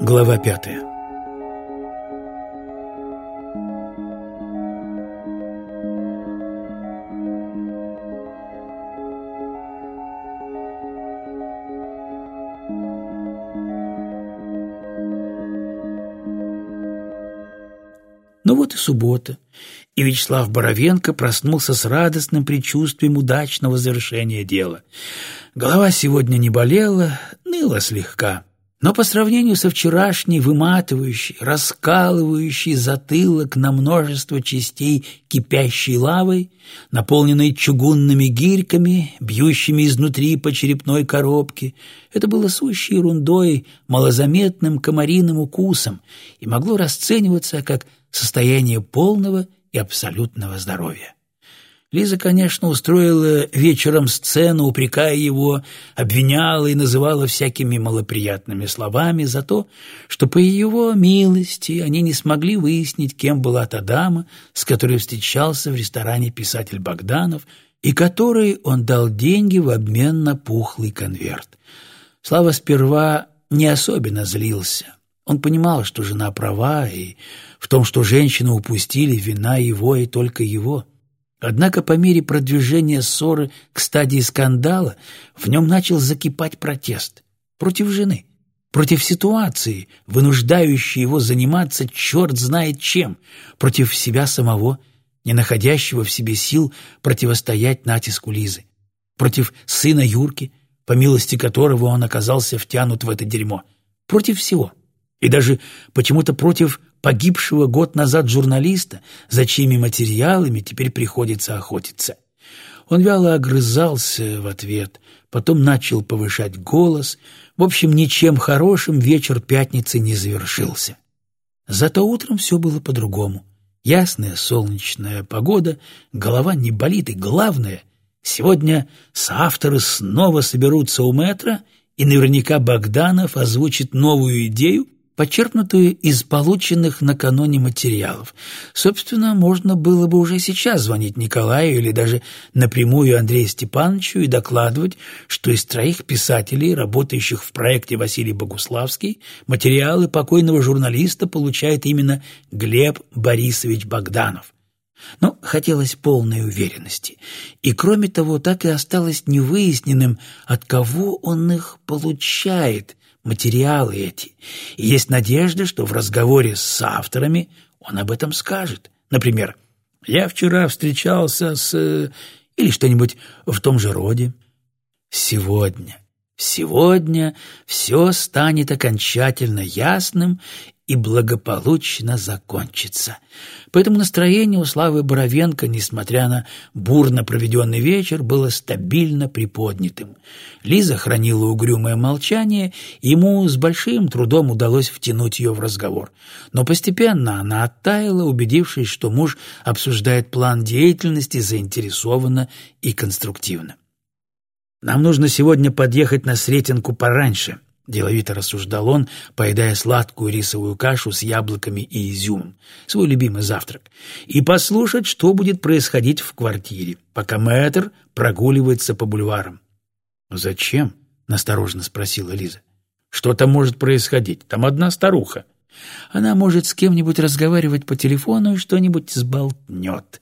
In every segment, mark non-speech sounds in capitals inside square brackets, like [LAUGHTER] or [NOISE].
Глава пятая Ну вот и суббота, и Вячеслав Боровенко проснулся с радостным предчувствием удачного завершения дела. Голова сегодня не болела, ныла слегка. Но по сравнению со вчерашней выматывающей, раскалывающей затылок на множество частей кипящей лавой, наполненной чугунными гирьками, бьющими изнутри по черепной коробке, это было сущей ерундой, малозаметным комариным укусом и могло расцениваться как состояние полного и абсолютного здоровья. Лиза, конечно, устроила вечером сцену, упрекая его, обвиняла и называла всякими малоприятными словами за то, что по его милости они не смогли выяснить, кем была та дама, с которой встречался в ресторане писатель Богданов, и которой он дал деньги в обмен на пухлый конверт. Слава сперва не особенно злился. Он понимал, что жена права, и в том, что женщину упустили, вина его и только его – Однако по мере продвижения ссоры к стадии скандала в нем начал закипать протест против жены, против ситуации, вынуждающей его заниматься черт знает чем, против себя самого, не находящего в себе сил противостоять натиску Лизы, против сына Юрки, по милости которого он оказался втянут в это дерьмо, против всего, и даже почему-то против погибшего год назад журналиста, за чьими материалами теперь приходится охотиться. Он вяло огрызался в ответ, потом начал повышать голос. В общем, ничем хорошим вечер пятницы не завершился. Зато утром все было по-другому. Ясная солнечная погода, голова не болит, и главное, сегодня соавторы снова соберутся у метра, и наверняка Богданов озвучит новую идею, почерпнутую из полученных накануне материалов. Собственно, можно было бы уже сейчас звонить Николаю или даже напрямую Андрею Степановичу и докладывать, что из троих писателей, работающих в проекте Василий Богуславский, материалы покойного журналиста получает именно Глеб Борисович Богданов. Но хотелось полной уверенности. И кроме того, так и осталось невыясненным, от кого он их получает, материалы эти, и есть надежда, что в разговоре с авторами он об этом скажет. Например, «Я вчера встречался с...» э, или что-нибудь в том же роде. Сегодня, сегодня все станет окончательно ясным, и благополучно закончится. Поэтому настроение у Славы Боровенко, несмотря на бурно проведенный вечер, было стабильно приподнятым. Лиза хранила угрюмое молчание, ему с большим трудом удалось втянуть ее в разговор. Но постепенно она оттаяла, убедившись, что муж обсуждает план деятельности заинтересованно и конструктивно. «Нам нужно сегодня подъехать на Сретенку пораньше», Деловито рассуждал он, поедая сладкую рисовую кашу с яблоками и изюмом, свой любимый завтрак, и послушать, что будет происходить в квартире, пока мэтр прогуливается по бульварам. «Зачем?» — настороженно спросила Лиза. «Что там может происходить? Там одна старуха». Она может с кем-нибудь разговаривать по телефону и что-нибудь сболтнет.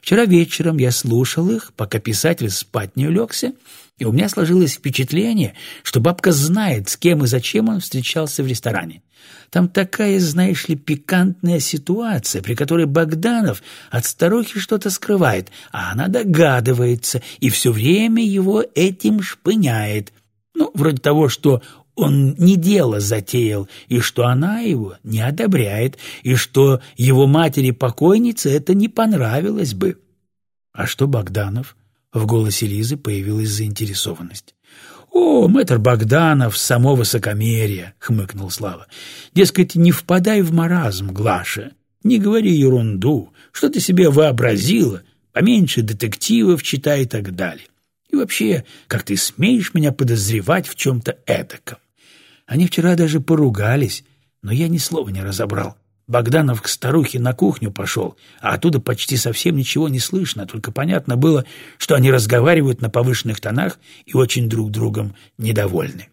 Вчера вечером я слушал их, пока писатель спать не улегся, и у меня сложилось впечатление, что бабка знает, с кем и зачем он встречался в ресторане. Там такая, знаешь ли, пикантная ситуация, при которой Богданов от старухи что-то скрывает, а она догадывается и все время его этим шпыняет. Ну, вроде того, что он не дело затеял, и что она его не одобряет, и что его матери-покойнице это не понравилось бы. А что Богданов? В голосе Лизы появилась заинтересованность. «О, мэтр Богданов, само высокомерие!» — хмыкнул Слава. «Дескать, не впадай в маразм, Глаша, не говори ерунду, что ты себе вообразила, поменьше детективов читай и так далее. И вообще, как ты смеешь меня подозревать в чем-то эдаком? Они вчера даже поругались, но я ни слова не разобрал. Богданов к старухе на кухню пошел, а оттуда почти совсем ничего не слышно, только понятно было, что они разговаривают на повышенных тонах и очень друг другом недовольны.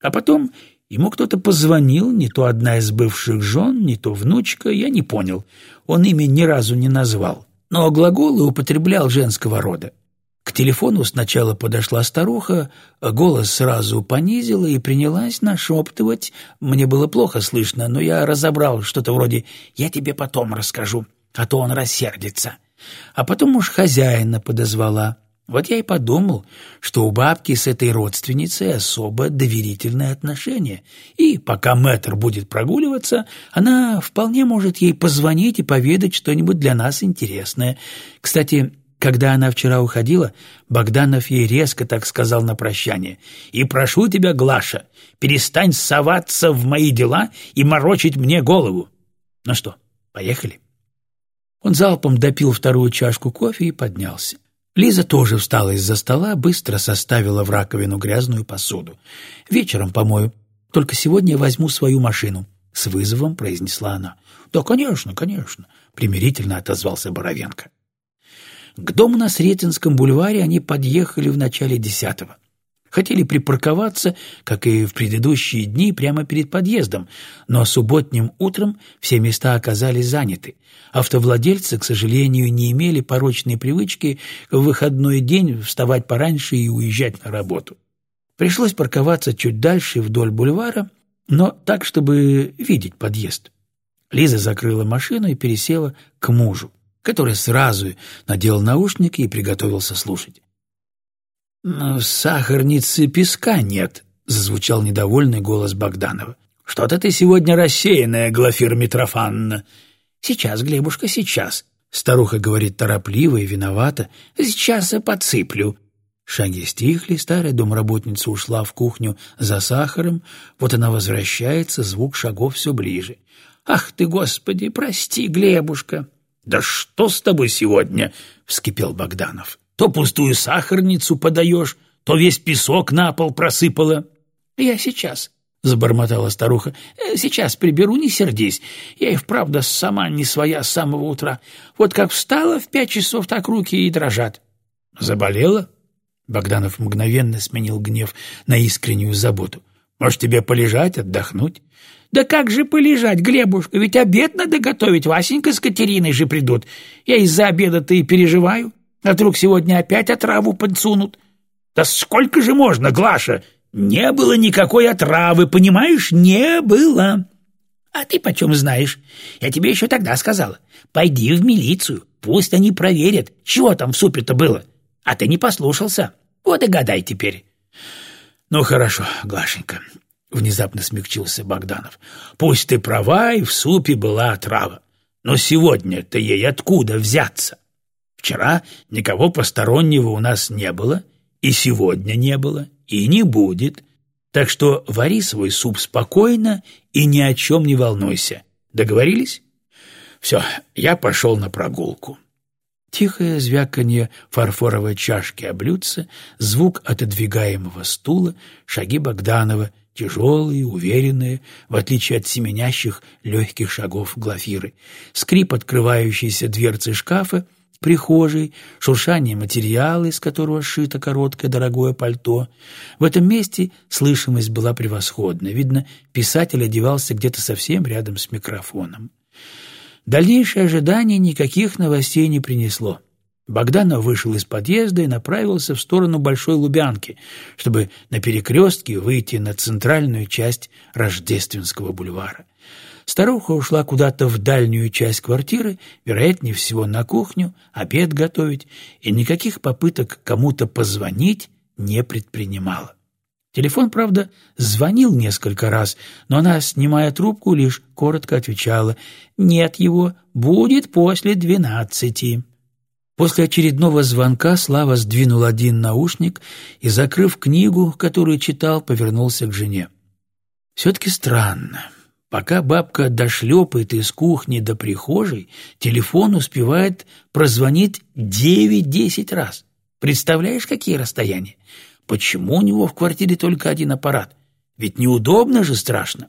А потом Ему кто-то позвонил, не то одна из бывших жен, не то внучка, я не понял. Он имя ни разу не назвал, но глаголы употреблял женского рода. К телефону сначала подошла старуха, голос сразу понизила и принялась нашептывать. Мне было плохо слышно, но я разобрал что-то вроде «я тебе потом расскажу, а то он рассердится». А потом уж хозяина подозвала. Вот я и подумал, что у бабки с этой родственницей особо доверительные отношения, и пока мэтр будет прогуливаться, она вполне может ей позвонить и поведать что-нибудь для нас интересное. Кстати, когда она вчера уходила, Богданов ей резко так сказал на прощание. «И прошу тебя, Глаша, перестань соваться в мои дела и морочить мне голову». Ну что, поехали? Он залпом допил вторую чашку кофе и поднялся. Лиза тоже встала из-за стола, быстро составила в раковину грязную посуду. «Вечером помою. Только сегодня возьму свою машину», — с вызовом произнесла она. «Да, конечно, конечно», — примирительно отозвался Боровенко. К дому на Сретенском бульваре они подъехали в начале десятого. Хотели припарковаться, как и в предыдущие дни, прямо перед подъездом, но субботним утром все места оказались заняты. Автовладельцы, к сожалению, не имели порочной привычки в выходной день вставать пораньше и уезжать на работу. Пришлось парковаться чуть дальше вдоль бульвара, но так, чтобы видеть подъезд. Лиза закрыла машину и пересела к мужу который сразу надел наушники и приготовился слушать. «В сахарнице песка нет», — зазвучал недовольный голос Богданова. «Что-то ты сегодня рассеянная, Глафира Митрофановна». «Сейчас, Глебушка, сейчас», — старуха говорит торопливо и виновата. «Сейчас я подсыплю». Шаги стихли, старая домработница ушла в кухню за сахаром, вот она возвращается, звук шагов все ближе. «Ах ты, Господи, прости, Глебушка!» «Да что с тобой сегодня?» — вскипел Богданов. «То пустую сахарницу подаешь, то весь песок на пол просыпала». «Я сейчас», — забормотала старуха. «Э, «Сейчас приберу, не сердись. Я и вправду сама не своя с самого утра. Вот как встала в пять часов, так руки и дрожат». «Заболела?» Богданов мгновенно сменил гнев на искреннюю заботу. «Может, тебе полежать, отдохнуть?» «Да как же полежать, Глебушка, ведь обед надо готовить, Васенька с Катериной же придут. Я из-за обеда-то и переживаю, а вдруг сегодня опять отраву подсунут». «Да сколько же можно, Глаша? Не было никакой отравы, понимаешь? Не было!» «А ты почем знаешь? Я тебе еще тогда сказала. Пойди в милицию, пусть они проверят, чего там в супе-то было. А ты не послушался. Вот и гадай теперь». «Ну хорошо, Глашенька, Внезапно смягчился Богданов. «Пусть ты права, и в супе была отрава. Но сегодня-то ей откуда взяться? Вчера никого постороннего у нас не было, и сегодня не было, и не будет. Так что вари свой суп спокойно и ни о чем не волнуйся. Договорились? Все, я пошел на прогулку». Тихое звяканье фарфоровой чашки о блюдце, звук отодвигаемого стула, шаги Богданова — тяжелые, уверенные, в отличие от семенящих легких шагов Глафиры, скрип открывающейся дверцы шкафа, прихожей, шуршание материала, из которого сшито короткое дорогое пальто. В этом месте слышимость была превосходная. Видно, писатель одевался где-то совсем рядом с микрофоном. Дальнейшее ожидание никаких новостей не принесло. Богданов вышел из подъезда и направился в сторону Большой Лубянки, чтобы на перекрестке выйти на центральную часть Рождественского бульвара. Старуха ушла куда-то в дальнюю часть квартиры, вероятнее всего на кухню, обед готовить, и никаких попыток кому-то позвонить не предпринимала. Телефон, правда, звонил несколько раз, но она, снимая трубку, лишь коротко отвечала «Нет его, будет после двенадцати». После очередного звонка Слава сдвинул один наушник и, закрыв книгу, которую читал, повернулся к жене. «Все-таки странно. Пока бабка дошлепает из кухни до прихожей, телефон успевает прозвонить девять-десять раз. Представляешь, какие расстояния? Почему у него в квартире только один аппарат? Ведь неудобно же страшно.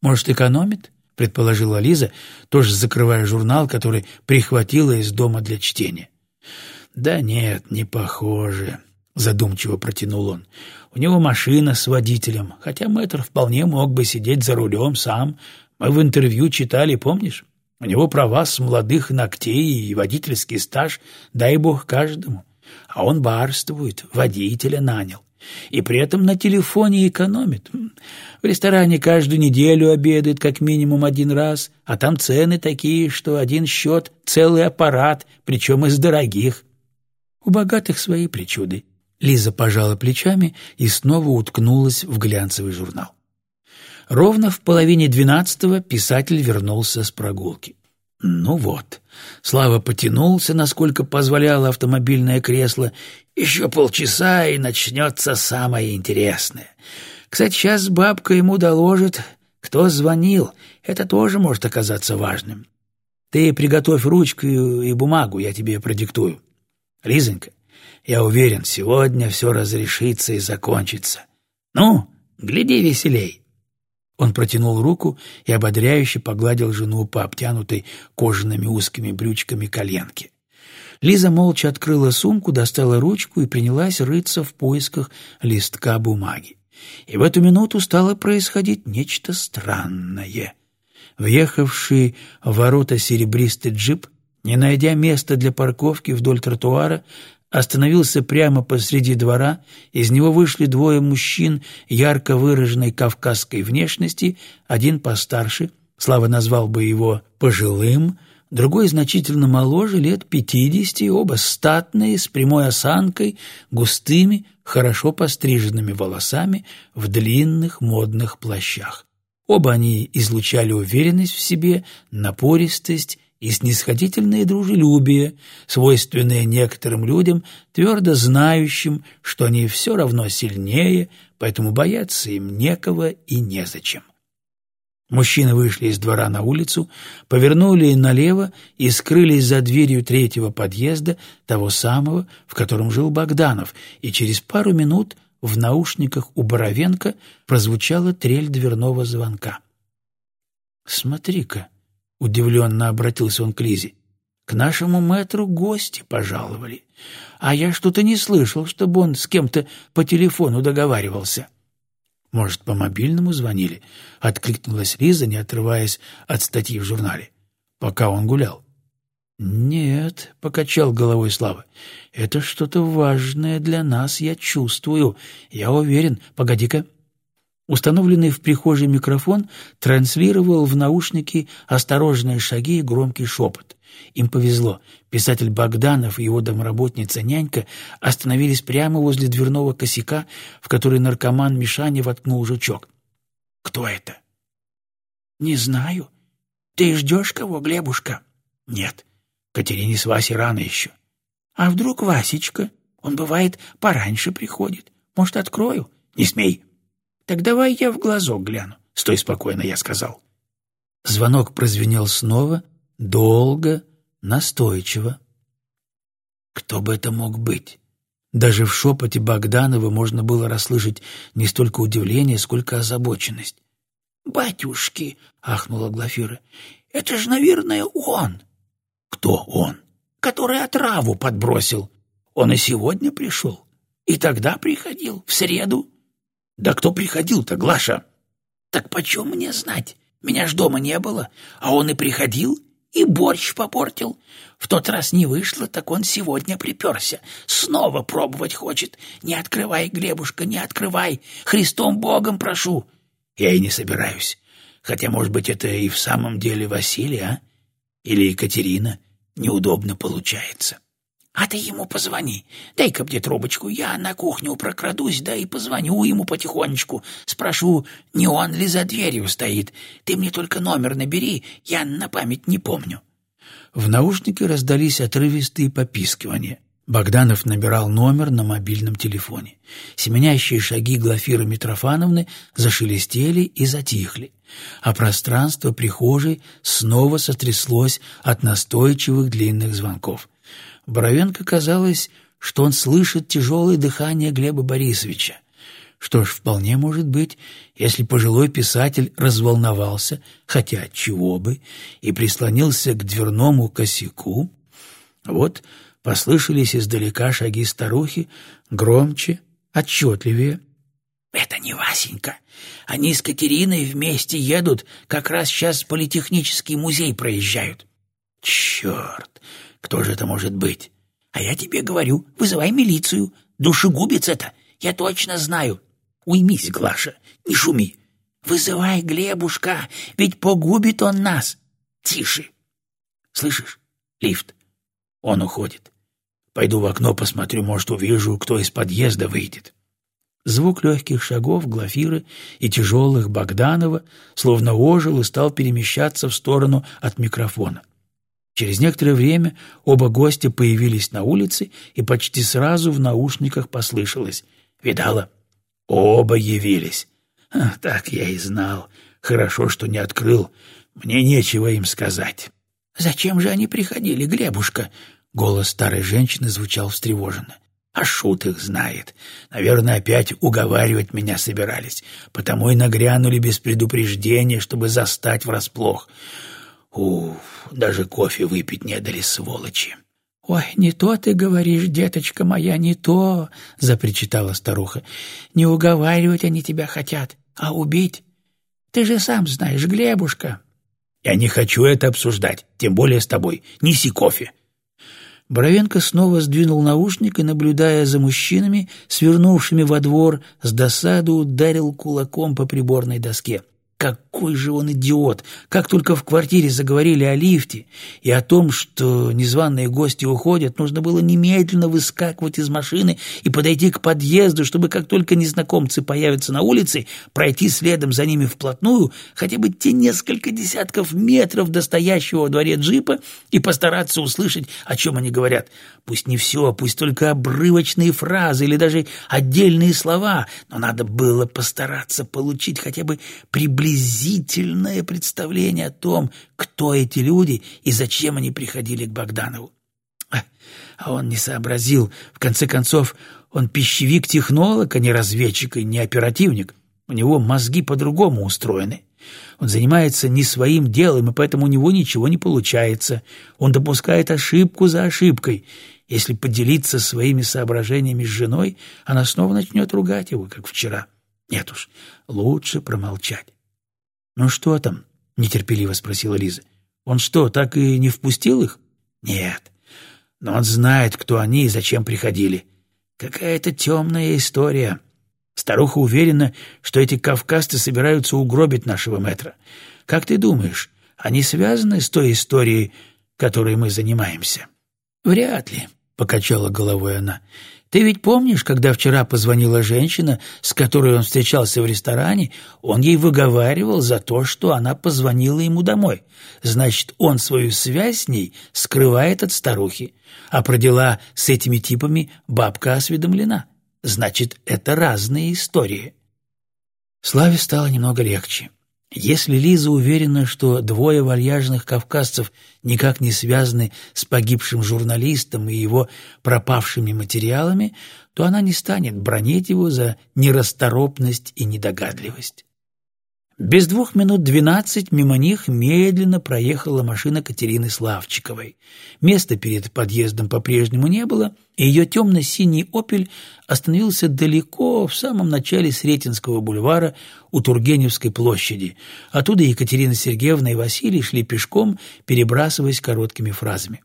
Может, экономит? — предположила Лиза, тоже закрывая журнал, который прихватила из дома для чтения. «Да нет, не похоже», — задумчиво протянул он. У него машина с водителем, хотя мэтр вполне мог бы сидеть за рулем сам. Мы в интервью читали, помнишь? У него права с молодых ногтей и водительский стаж, дай бог каждому. А он барствует, водителя нанял. И при этом на телефоне экономит. В ресторане каждую неделю обедает как минимум один раз, а там цены такие, что один счет — целый аппарат, причем из дорогих. У богатых свои причуды. Лиза пожала плечами и снова уткнулась в глянцевый журнал. Ровно в половине двенадцатого писатель вернулся с прогулки. Ну вот, Слава потянулся, насколько позволяло автомобильное кресло. Еще полчаса, и начнется самое интересное. Кстати, сейчас бабка ему доложит, кто звонил. Это тоже может оказаться важным. Ты приготовь ручку и бумагу, я тебе продиктую. Лизонька, я уверен, сегодня все разрешится и закончится. Ну, гляди веселей. Он протянул руку и ободряюще погладил жену по обтянутой кожаными узкими брючками коленке. Лиза молча открыла сумку, достала ручку и принялась рыться в поисках листка бумаги. И в эту минуту стало происходить нечто странное. Въехавший в ворота серебристый джип, не найдя места для парковки вдоль тротуара, остановился прямо посреди двора, из него вышли двое мужчин ярко выраженной кавказской внешности, один постарше, Слава назвал бы его пожилым, другой значительно моложе, лет пятидесяти, оба статные, с прямой осанкой, густыми, хорошо постриженными волосами в длинных модных плащах. Оба они излучали уверенность в себе, напористость и снисходительное дружелюбие, свойственное некоторым людям, твердо знающим, что они все равно сильнее, поэтому бояться им некого и незачем. Мужчины вышли из двора на улицу, повернули налево и скрылись за дверью третьего подъезда, того самого, в котором жил Богданов, и через пару минут в наушниках у Боровенко прозвучала трель дверного звонка. «Смотри-ка», Удивленно обратился он к Лизе. «К нашему мэтру гости пожаловали. А я что-то не слышал, чтобы он с кем-то по телефону договаривался». «Может, по мобильному звонили?» — откликнулась Лиза, не отрываясь от статьи в журнале. «Пока он гулял». «Нет», — покачал головой Слава, — «это что-то важное для нас, я чувствую. Я уверен. Погоди-ка». Установленный в прихожей микрофон транслировал в наушники осторожные шаги и громкий шепот. Им повезло. Писатель Богданов и его домработница-нянька остановились прямо возле дверного косяка, в который наркоман Мишаня воткнул жучок. «Кто это?» «Не знаю. Ты ждешь кого, Глебушка?» «Нет. Катерине с Васей рано еще». «А вдруг Васечка? Он, бывает, пораньше приходит. Может, открою?» «Не смей!» Так давай я в глазок гляну. Стой спокойно, я сказал. Звонок прозвенел снова, долго, настойчиво. Кто бы это мог быть? Даже в шепоте Богданова можно было расслышать не столько удивление, сколько озабоченность. «Батюшки!» — ахнула Глафира. «Это же, наверное, он!» «Кто он?» «Который отраву подбросил. Он и сегодня пришел. И тогда приходил, в среду. «Да кто приходил-то, Глаша?» «Так почем мне знать? Меня ж дома не было, а он и приходил, и борщ попортил. В тот раз не вышло, так он сегодня приперся. Снова пробовать хочет. Не открывай, Глебушка, не открывай. Христом Богом прошу». «Я и не собираюсь. Хотя, может быть, это и в самом деле Василий, а? Или Екатерина. Неудобно получается». А ты ему позвони. Дай-ка мне трубочку, я на кухню прокрадусь, да и позвоню ему потихонечку. Спрошу, не он ли за дверью стоит. Ты мне только номер набери, я на память не помню». В наушнике раздались отрывистые попискивания. Богданов набирал номер на мобильном телефоне. Семенящие шаги Глафиры Митрофановны зашелестели и затихли, а пространство прихожей снова сотряслось от настойчивых длинных звонков. Боровенко казалось, что он слышит тяжелое дыхание Глеба Борисовича. Что ж, вполне может быть, если пожилой писатель разволновался, хотя чего бы, и прислонился к дверному косяку. Вот послышались издалека шаги старухи, громче, отчетливее. Это не Васенька. Они с Катериной вместе едут, как раз сейчас политехнический музей проезжают. Черт, кто же это может быть? А я тебе говорю, вызывай милицию. Душегубец это, я точно знаю. Уймись, Глаша, не шуми. Вызывай Глебушка, ведь погубит он нас. Тише. Слышишь? Лифт. Он уходит. Пойду в окно посмотрю, может, увижу, кто из подъезда выйдет. Звук легких шагов Глафиры и тяжелых Богданова словно ожил и стал перемещаться в сторону от микрофона. Через некоторое время оба гостя появились на улице, и почти сразу в наушниках послышалось. «Видала? Оба явились. А, так я и знал. Хорошо, что не открыл. Мне нечего им сказать». «Зачем же они приходили, Глебушка?» Голос старой женщины звучал встревоженно. А шут их знает. Наверное, опять уговаривать меня собирались, потому и нагрянули без предупреждения, чтобы застать врасплох. Уф, даже кофе выпить не дали, сволочи. — Ой, не то ты говоришь, деточка моя, не то, — запричитала старуха. — Не уговаривать они тебя хотят, а убить. Ты же сам знаешь, Глебушка. — Я не хочу это обсуждать, тем более с тобой. Неси кофе. — Боровенко снова сдвинул наушник и, наблюдая за мужчинами, свернувшими во двор, с досаду ударил кулаком по приборной доске. Какой же он идиот! Как только в квартире заговорили о лифте и о том, что незваные гости уходят, нужно было немедленно выскакивать из машины и подойти к подъезду, чтобы как только незнакомцы появятся на улице, пройти следом за ними вплотную, хотя бы те несколько десятков метров до стоящего во дворе джипа и постараться услышать, о чем они говорят. Пусть не все, пусть только обрывочные фразы или даже отдельные слова, но надо было постараться получить хотя бы приблизительно приблизительное представление о том, кто эти люди и зачем они приходили к Богданову. А он не сообразил. В конце концов, он пищевик-технолог, а не разведчик и не оперативник. У него мозги по-другому устроены. Он занимается не своим делом, и поэтому у него ничего не получается. Он допускает ошибку за ошибкой. Если поделиться своими соображениями с женой, она снова начнет ругать его, как вчера. Нет уж, лучше промолчать. «Ну что там?» — нетерпеливо спросила Лиза. «Он что, так и не впустил их?» «Нет. Но он знает, кто они и зачем приходили. Какая-то темная история. Старуха уверена, что эти кавказцы собираются угробить нашего мэтра. Как ты думаешь, они связаны с той историей, которой мы занимаемся?» «Вряд ли», — покачала головой она. Ты ведь помнишь, когда вчера позвонила женщина, с которой он встречался в ресторане, он ей выговаривал за то, что она позвонила ему домой. Значит, он свою связь с ней скрывает от старухи. А про дела с этими типами бабка осведомлена. Значит, это разные истории. Славе стало немного легче. Если Лиза уверена, что двое вальяжных кавказцев никак не связаны с погибшим журналистом и его пропавшими материалами, то она не станет бронить его за нерасторопность и недогадливость. Без двух минут двенадцать мимо них медленно проехала машина Катерины Славчиковой. Места перед подъездом по-прежнему не было, и ее темно-синий «Опель» остановился далеко в самом начале Сретенского бульвара у Тургеневской площади. Оттуда Екатерина Сергеевна и Василий шли пешком, перебрасываясь короткими фразами.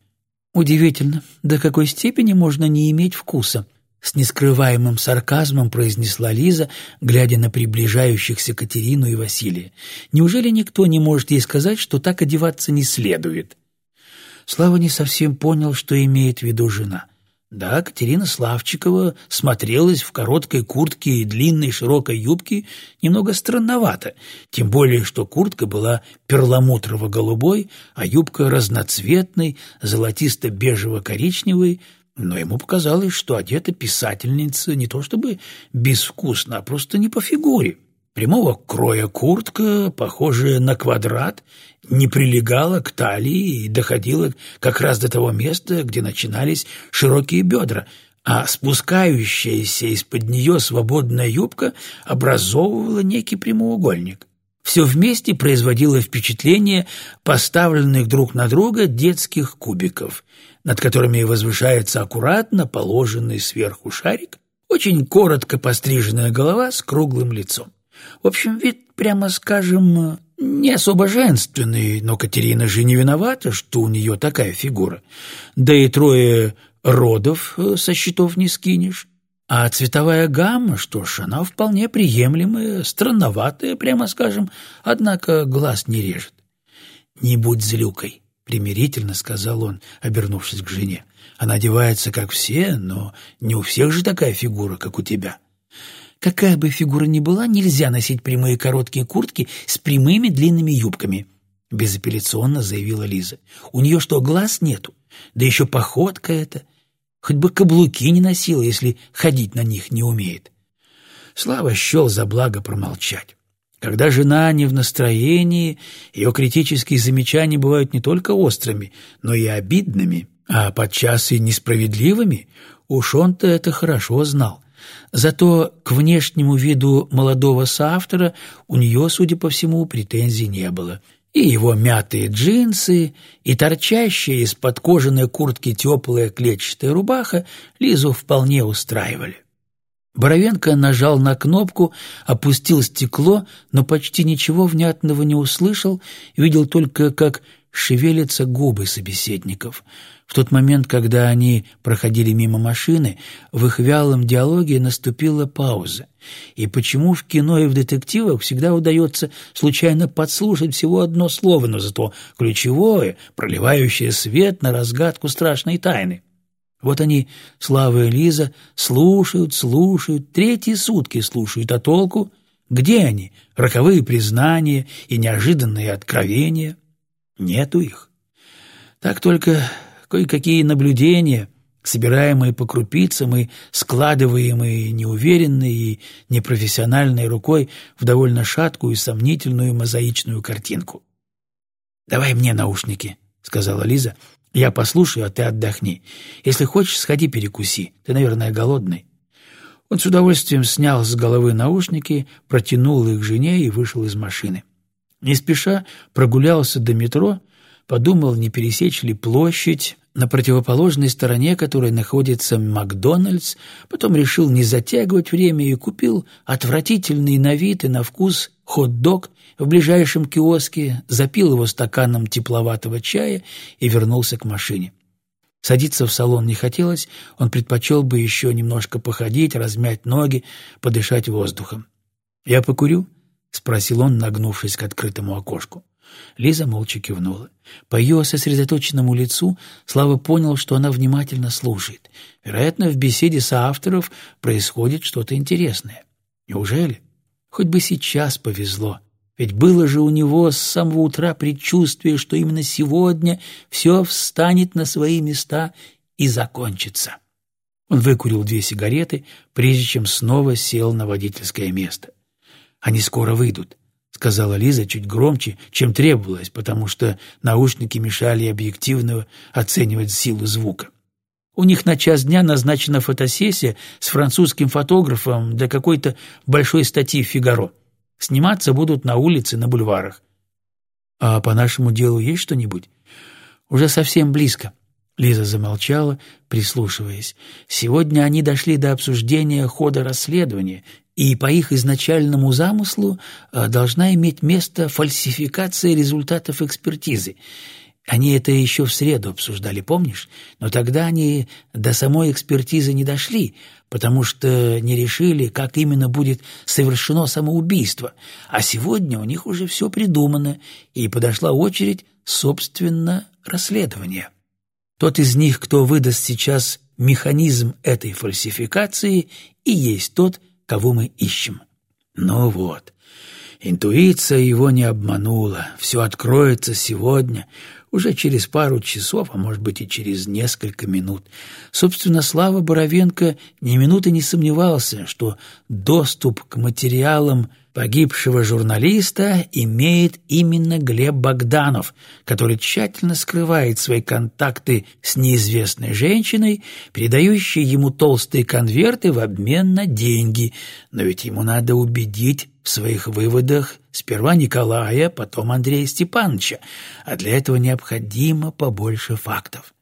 «Удивительно, до какой степени можно не иметь вкуса», с нескрываемым сарказмом произнесла Лиза, глядя на приближающихся Катерину и Василия. «Неужели никто не может ей сказать, что так одеваться не следует?» Слава не совсем понял, что имеет в виду жена. Да, Катерина Славчикова смотрелась в короткой куртке и длинной широкой юбке немного странновато, тем более, что куртка была перламутрово-голубой, а юбка разноцветной, золотисто-бежево-коричневой, но ему показалось, что одета писательница не то чтобы безвкусно, а просто не по фигуре. Прямого кроя куртка, похожая на квадрат, не прилегала к талии и доходила как раз до того места, где начинались широкие бедра, а спускающаяся из-под нее свободная юбка образовывала некий прямоугольник. Все вместе производило впечатление поставленных друг на друга детских кубиков, над которыми возвышается аккуратно положенный сверху шарик, Очень коротко постриженная голова с круглым лицом. В общем, вид, прямо скажем, не особо женственный, но Катерина же не виновата, что у нее такая фигура. Да и трое родов э, со счетов не скинешь. А цветовая гамма, что ж, она вполне приемлемая, странноватая, прямо скажем, однако глаз не режет. «Не будь злюкой», — примирительно сказал он, обернувшись к жене. «Она одевается, как все, но не у всех же такая фигура, как у тебя». «Какая бы фигура ни была, нельзя носить прямые короткие куртки с прямыми длинными юбками», — безапелляционно заявила Лиза. «У нее что, глаз нету? Да еще походка эта. Хоть бы каблуки не носила, если ходить на них не умеет». Слава счел за благо промолчать. Когда жена не в настроении, ее критические замечания бывают не только острыми, но и обидными, а подчас и несправедливыми. Уж он-то это хорошо знал. Зато к внешнему виду молодого соавтора у нее, судя по всему, претензий не было. И его мятые джинсы, и торчащая из-под кожаной куртки теплая клетчатая рубаха Лизу вполне устраивали. Боровенко нажал на кнопку, опустил стекло, но почти ничего внятного не услышал, видел только, как шевелятся губы собеседников. В тот момент, когда они проходили мимо машины, в их вялом диалоге наступила пауза. И почему в кино и в детективах всегда удается случайно подслушать всего одно слово, но зато ключевое, проливающее свет на разгадку страшной тайны? Вот они, Слава и Лиза, слушают, слушают, третьи сутки слушают, а толку? Где они, роковые признания и неожиданные откровения? Нету их. Так только кое-какие наблюдения, собираемые по крупицам и складываемые неуверенной и непрофессиональной рукой в довольно шаткую и сомнительную мозаичную картинку. «Давай мне наушники», — сказала Лиза, я послушаю, а ты отдохни. Если хочешь, сходи перекуси. Ты, наверное, голодный». Он с удовольствием снял с головы наушники, протянул их жене и вышел из машины. Не спеша прогулялся до метро, подумал, не пересечь ли площадь, на противоположной стороне которой находится Макдональдс, потом решил не затягивать время и купил отвратительный на вид и на вкус хот-дог в ближайшем киоске, запил его стаканом тепловатого чая и вернулся к машине. Садиться в салон не хотелось, он предпочел бы еще немножко походить, размять ноги, подышать воздухом. «Я покурю?» — спросил он, нагнувшись к открытому окошку. Лиза молча кивнула. По ее сосредоточенному лицу Слава понял, что она внимательно слушает. Вероятно, в беседе соавторов происходит что-то интересное. Неужели? Хоть бы сейчас повезло. Ведь было же у него с самого утра предчувствие, что именно сегодня все встанет на свои места и закончится. Он выкурил две сигареты, прежде чем снова сел на водительское место. Они скоро выйдут сказала Лиза чуть громче, чем требовалось, потому что наушники мешали объективно оценивать силу звука. У них на час дня назначена фотосессия с французским фотографом для какой-то большой статьи «Фигаро». Сниматься будут на улице, на бульварах. А по нашему делу есть что-нибудь? Уже совсем близко. Лиза замолчала, прислушиваясь. Сегодня они дошли до обсуждения хода расследования, и по их изначальному замыслу э, должна иметь место фальсификация результатов экспертизы. Они это еще в среду обсуждали, помнишь? Но тогда они до самой экспертизы не дошли, потому что не решили, как именно будет совершено самоубийство. А сегодня у них уже все придумано, и подошла очередь, собственно, расследования. Тот из них, кто выдаст сейчас механизм этой фальсификации, и есть тот, кого мы ищем. Ну вот, интуиция его не обманула, все откроется сегодня, уже через пару часов, а может быть и через несколько минут. Собственно, Слава Боровенко ни минуты не сомневался, что доступ к материалам погибшего журналиста имеет именно Глеб Богданов, который тщательно скрывает свои контакты с неизвестной женщиной, передающей ему толстые конверты в обмен на деньги. Но ведь ему надо убедить в своих выводах сперва Николая, потом Андрея Степановича, а для этого необходимо побольше фактов.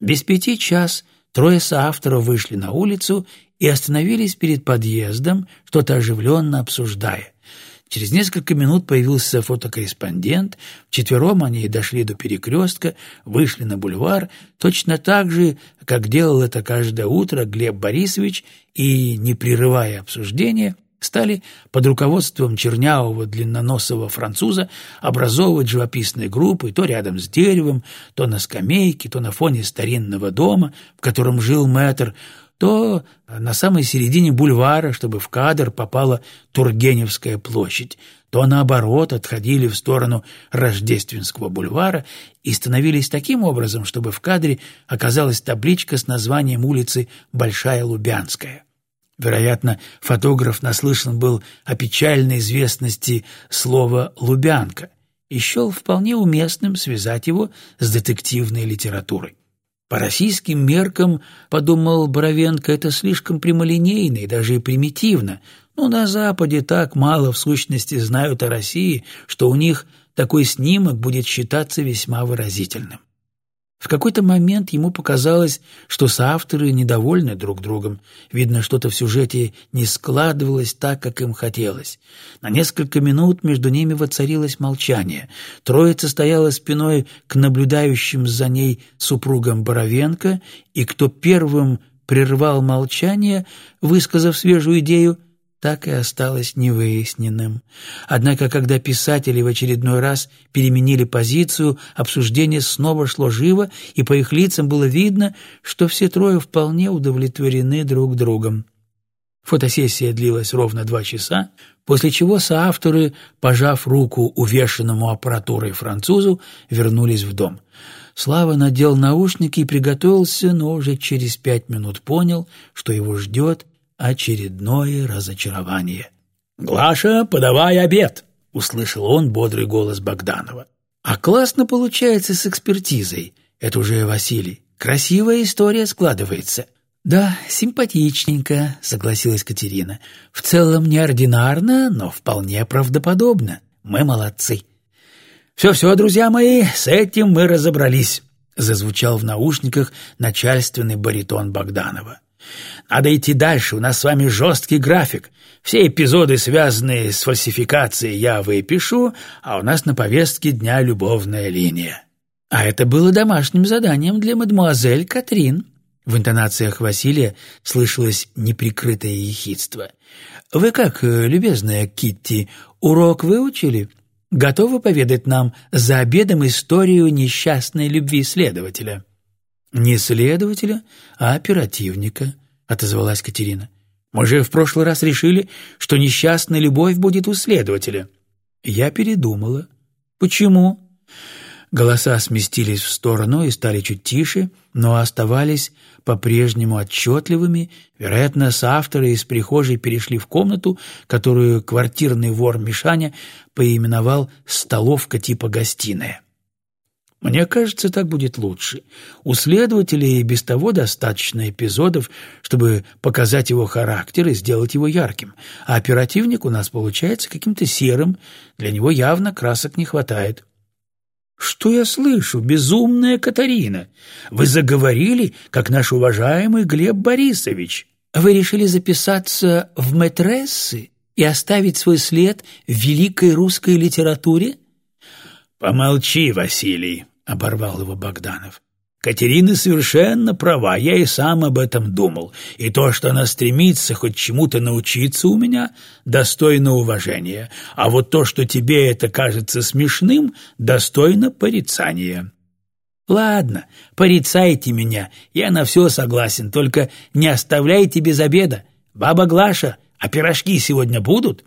Без пяти час трое соавторов вышли на улицу и остановились перед подъездом, что-то оживленно обсуждая. Через несколько минут появился фотокорреспондент, вчетвером они дошли до перекрестка, вышли на бульвар, точно так же, как делал это каждое утро Глеб Борисович, и, не прерывая обсуждения, стали под руководством чернявого длинноносого француза образовывать живописные группы то рядом с деревом, то на скамейке, то на фоне старинного дома, в котором жил мэтр, то на самой середине бульвара, чтобы в кадр попала Тургеневская площадь, то, наоборот, отходили в сторону Рождественского бульвара и становились таким образом, чтобы в кадре оказалась табличка с названием улицы Большая Лубянская. Вероятно, фотограф наслышан был о печальной известности слова «Лубянка» и счел вполне уместным связать его с детективной литературой. По российским меркам, подумал Боровенко, это слишком прямолинейно и даже и примитивно, но на Западе так мало в сущности знают о России, что у них такой снимок будет считаться весьма выразительным. В какой-то момент ему показалось, что соавторы недовольны друг другом. Видно, что-то в сюжете не складывалось так, как им хотелось. На несколько минут между ними воцарилось молчание. Троица стояла спиной к наблюдающим за ней супругам Боровенко, и кто первым прервал молчание, высказав свежую идею, так и осталось невыясненным. Однако, когда писатели в очередной раз переменили позицию, обсуждение снова шло живо, и по их лицам было видно, что все трое вполне удовлетворены друг другом. Фотосессия длилась ровно два часа, после чего соавторы, пожав руку увешанному аппаратурой французу, вернулись в дом. Слава надел наушники и приготовился, но уже через пять минут понял, что его ждет очередное разочарование. «Глаша, подавай обед!» — услышал он бодрый голос Богданова. «А классно получается с экспертизой. Это уже Василий. Красивая история складывается». «Да, симпатичненько», — согласилась Катерина. «В целом неординарно, но вполне правдоподобно. Мы молодцы». «Все-все, друзья мои, с этим мы разобрались», — зазвучал в наушниках начальственный баритон Богданова. Надо идти дальше, у нас с вами жесткий график. Все эпизоды, связанные с фальсификацией, я выпишу, а у нас на повестке дня любовная линия». А это было домашним заданием для мадемуазель Катрин. В интонациях Василия слышалось неприкрытое ехидство. «Вы как, любезная Китти, урок выучили? Готовы поведать нам за обедом историю несчастной любви следователя?» «Не следователя, а оперативника», — отозвалась Катерина. «Мы же в прошлый раз решили, что несчастная любовь будет у следователя». Я передумала. «Почему?» Голоса сместились в сторону и стали чуть тише, но оставались по-прежнему отчетливыми. Вероятно, соавторы из прихожей перешли в комнату, которую квартирный вор Мишаня поименовал «столовка типа гостиная». Мне кажется, так будет лучше. У следователя и без того достаточно эпизодов, чтобы показать его характер и сделать его ярким. А оперативник у нас получается каким-то серым, для него явно красок не хватает. «Что я слышу, безумная Катарина? Вы заговорили, как наш уважаемый Глеб Борисович. Вы решили записаться в мэтрессы и оставить свой след в великой русской литературе?» «Помолчи, Василий», — оборвал его Богданов. «Катерина совершенно права, я и сам об этом думал, и то, что она стремится хоть чему-то научиться у меня, достойно уважения, а вот то, что тебе это кажется смешным, достойно порицания». «Ладно, порицайте меня, я на все согласен, только не оставляйте без обеда. Баба Глаша, а пирожки сегодня будут?»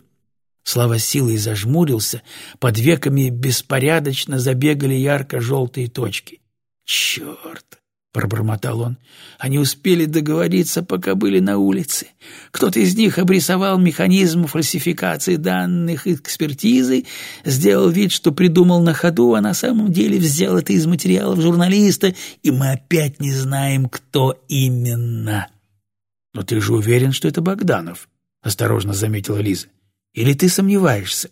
Слава силой зажмурился, под веками беспорядочно забегали ярко-желтые точки. «Черт!» — пробормотал он. «Они успели договориться, пока были на улице. Кто-то из них обрисовал механизм фальсификации данных экспертизы, сделал вид, что придумал на ходу, а на самом деле взял это из материалов журналиста, и мы опять не знаем, кто именно». «Но ты же уверен, что это Богданов?» — осторожно заметила Лиза. Или ты сомневаешься?»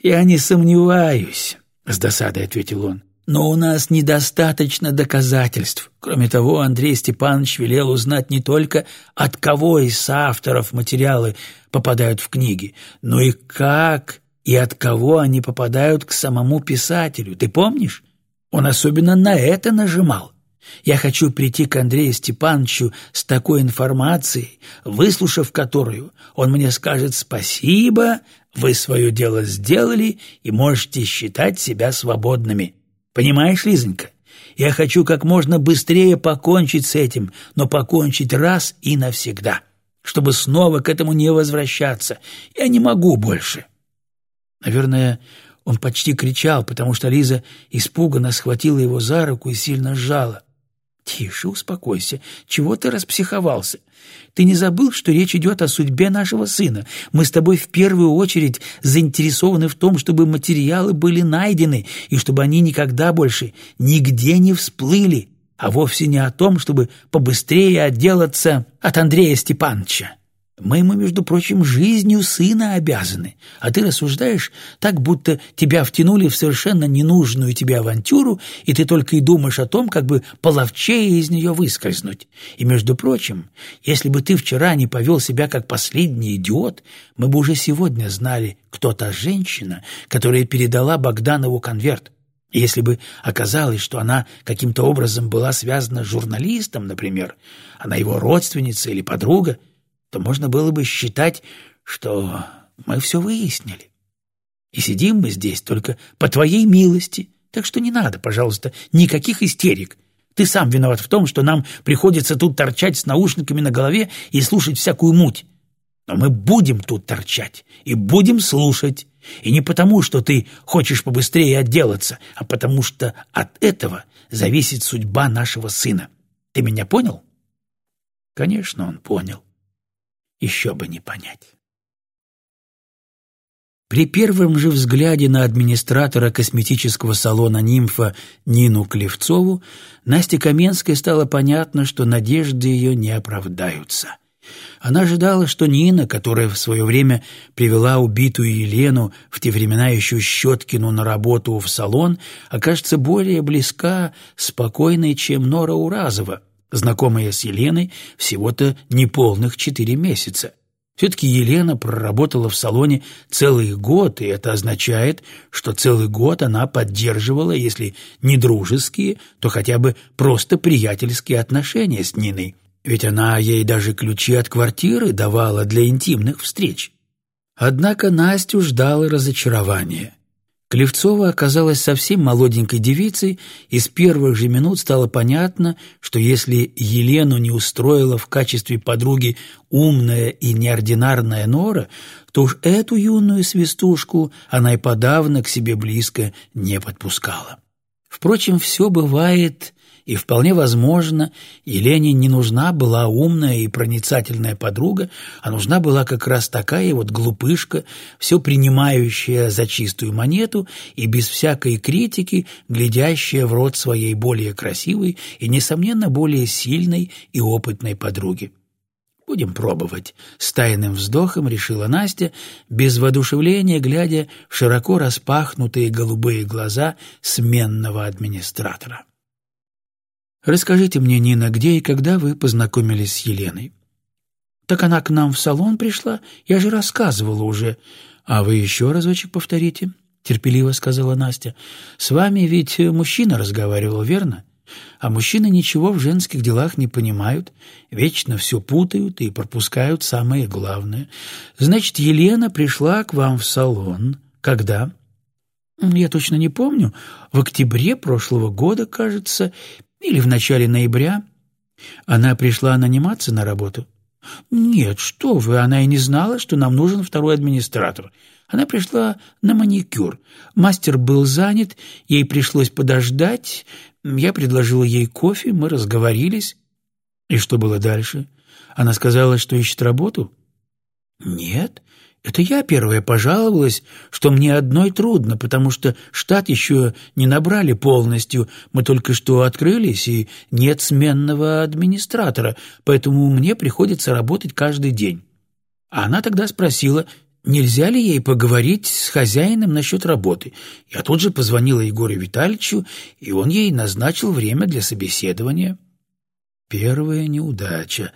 «Я не сомневаюсь», — с досадой ответил он. Но у нас недостаточно доказательств. Кроме того, Андрей Степанович велел узнать не только, от кого из авторов материалы попадают в книги, но и как и от кого они попадают к самому писателю. Ты помнишь? Он особенно на это нажимал. Я хочу прийти к Андрею Степановичу с такой информацией, выслушав которую он мне скажет «Спасибо, вы свое дело сделали и можете считать себя свободными». Понимаешь, Лизонька? Я хочу как можно быстрее покончить с этим, но покончить раз и навсегда, чтобы снова к этому не возвращаться. Я не могу больше». Наверное, он почти кричал, потому что Лиза испуганно схватила его за руку и сильно сжала. «Тише, успокойся. Чего ты распсиховался? Ты не забыл, что речь идет о судьбе нашего сына? Мы с тобой в первую очередь заинтересованы в том, чтобы материалы были найдены и чтобы они никогда больше нигде не всплыли, а вовсе не о том, чтобы побыстрее отделаться от Андрея Степановича». Мы ему, между прочим, жизнью сына обязаны, а ты рассуждаешь так, будто тебя втянули в совершенно ненужную тебе авантюру, и ты только и думаешь о том, как бы половчее из нее выскользнуть. И, между прочим, если бы ты вчера не повел себя как последний идиот, мы бы уже сегодня знали, кто та женщина, которая передала Богданову конверт. Если бы оказалось, что она каким-то образом была связана с журналистом, например, она его родственница или подруга, то можно было бы считать, что мы все выяснили. И сидим мы здесь только по твоей милости, так что не надо, пожалуйста, никаких истерик. Ты сам виноват в том, что нам приходится тут торчать с наушниками на голове и слушать всякую муть. Но мы будем тут торчать и будем слушать. И не потому, что ты хочешь побыстрее отделаться, а потому что от этого зависит судьба нашего сына. Ты меня понял? Конечно, он понял еще бы не понять. При первом же взгляде на администратора косметического салона «Нимфа» Нину Клевцову Насте Каменской стало понятно, что надежды ее не оправдаются. Она ожидала, что Нина, которая в свое время привела убитую Елену, в те времена еще Щеткину, на работу в салон, окажется более близка, спокойной, чем Нора Уразова, знакомая с Еленой всего-то неполных четыре месяца. Все-таки Елена проработала в салоне целый год, и это означает, что целый год она поддерживала, если не дружеские, то хотя бы просто приятельские отношения с Ниной. Ведь она ей даже ключи от квартиры давала для интимных встреч. Однако Настю ждало разочарование. Клевцова оказалась совсем молоденькой девицей, и с первых же минут стало понятно, что если Елену не устроила в качестве подруги умная и неординарная Нора, то уж эту юную свистушку она и подавно к себе близко не подпускала. Впрочем, все бывает и вполне возможно, Елене не нужна была умная и проницательная подруга, а нужна была как раз такая вот глупышка, все принимающая за чистую монету и без всякой критики, глядящая в рот своей более красивой и, несомненно, более сильной и опытной подруги. «Будем пробовать», — с тайным вздохом решила Настя, без воодушевления глядя в широко распахнутые голубые глаза сменного администратора. Расскажите мне, Нина, где и когда вы познакомились с Еленой? Так она к нам в салон пришла, я же рассказывала уже. А вы еще разочек повторите, терпеливо сказала Настя. С вами ведь мужчина разговаривал, верно? А мужчины ничего в женских делах не понимают, вечно все путают и пропускают самое главное. Значит, Елена пришла к вам в салон. Когда? Я точно не помню. В октябре прошлого года, кажется, или в начале ноября. Она пришла наниматься на работу? Нет, что вы, она и не знала, что нам нужен второй администратор. Она пришла на маникюр. Мастер был занят, ей пришлось подождать. Я предложила ей кофе, мы разговорились. И что было дальше? Она сказала, что ищет работу? Нет, это я первая пожаловалась, что мне одной трудно, потому что штат еще не набрали полностью, мы только что открылись, и нет сменного администратора, поэтому мне приходится работать каждый день. А она тогда спросила, нельзя ли ей поговорить с хозяином насчет работы. Я тут же позвонила Егору Витальевичу, и он ей назначил время для собеседования. Первая неудача.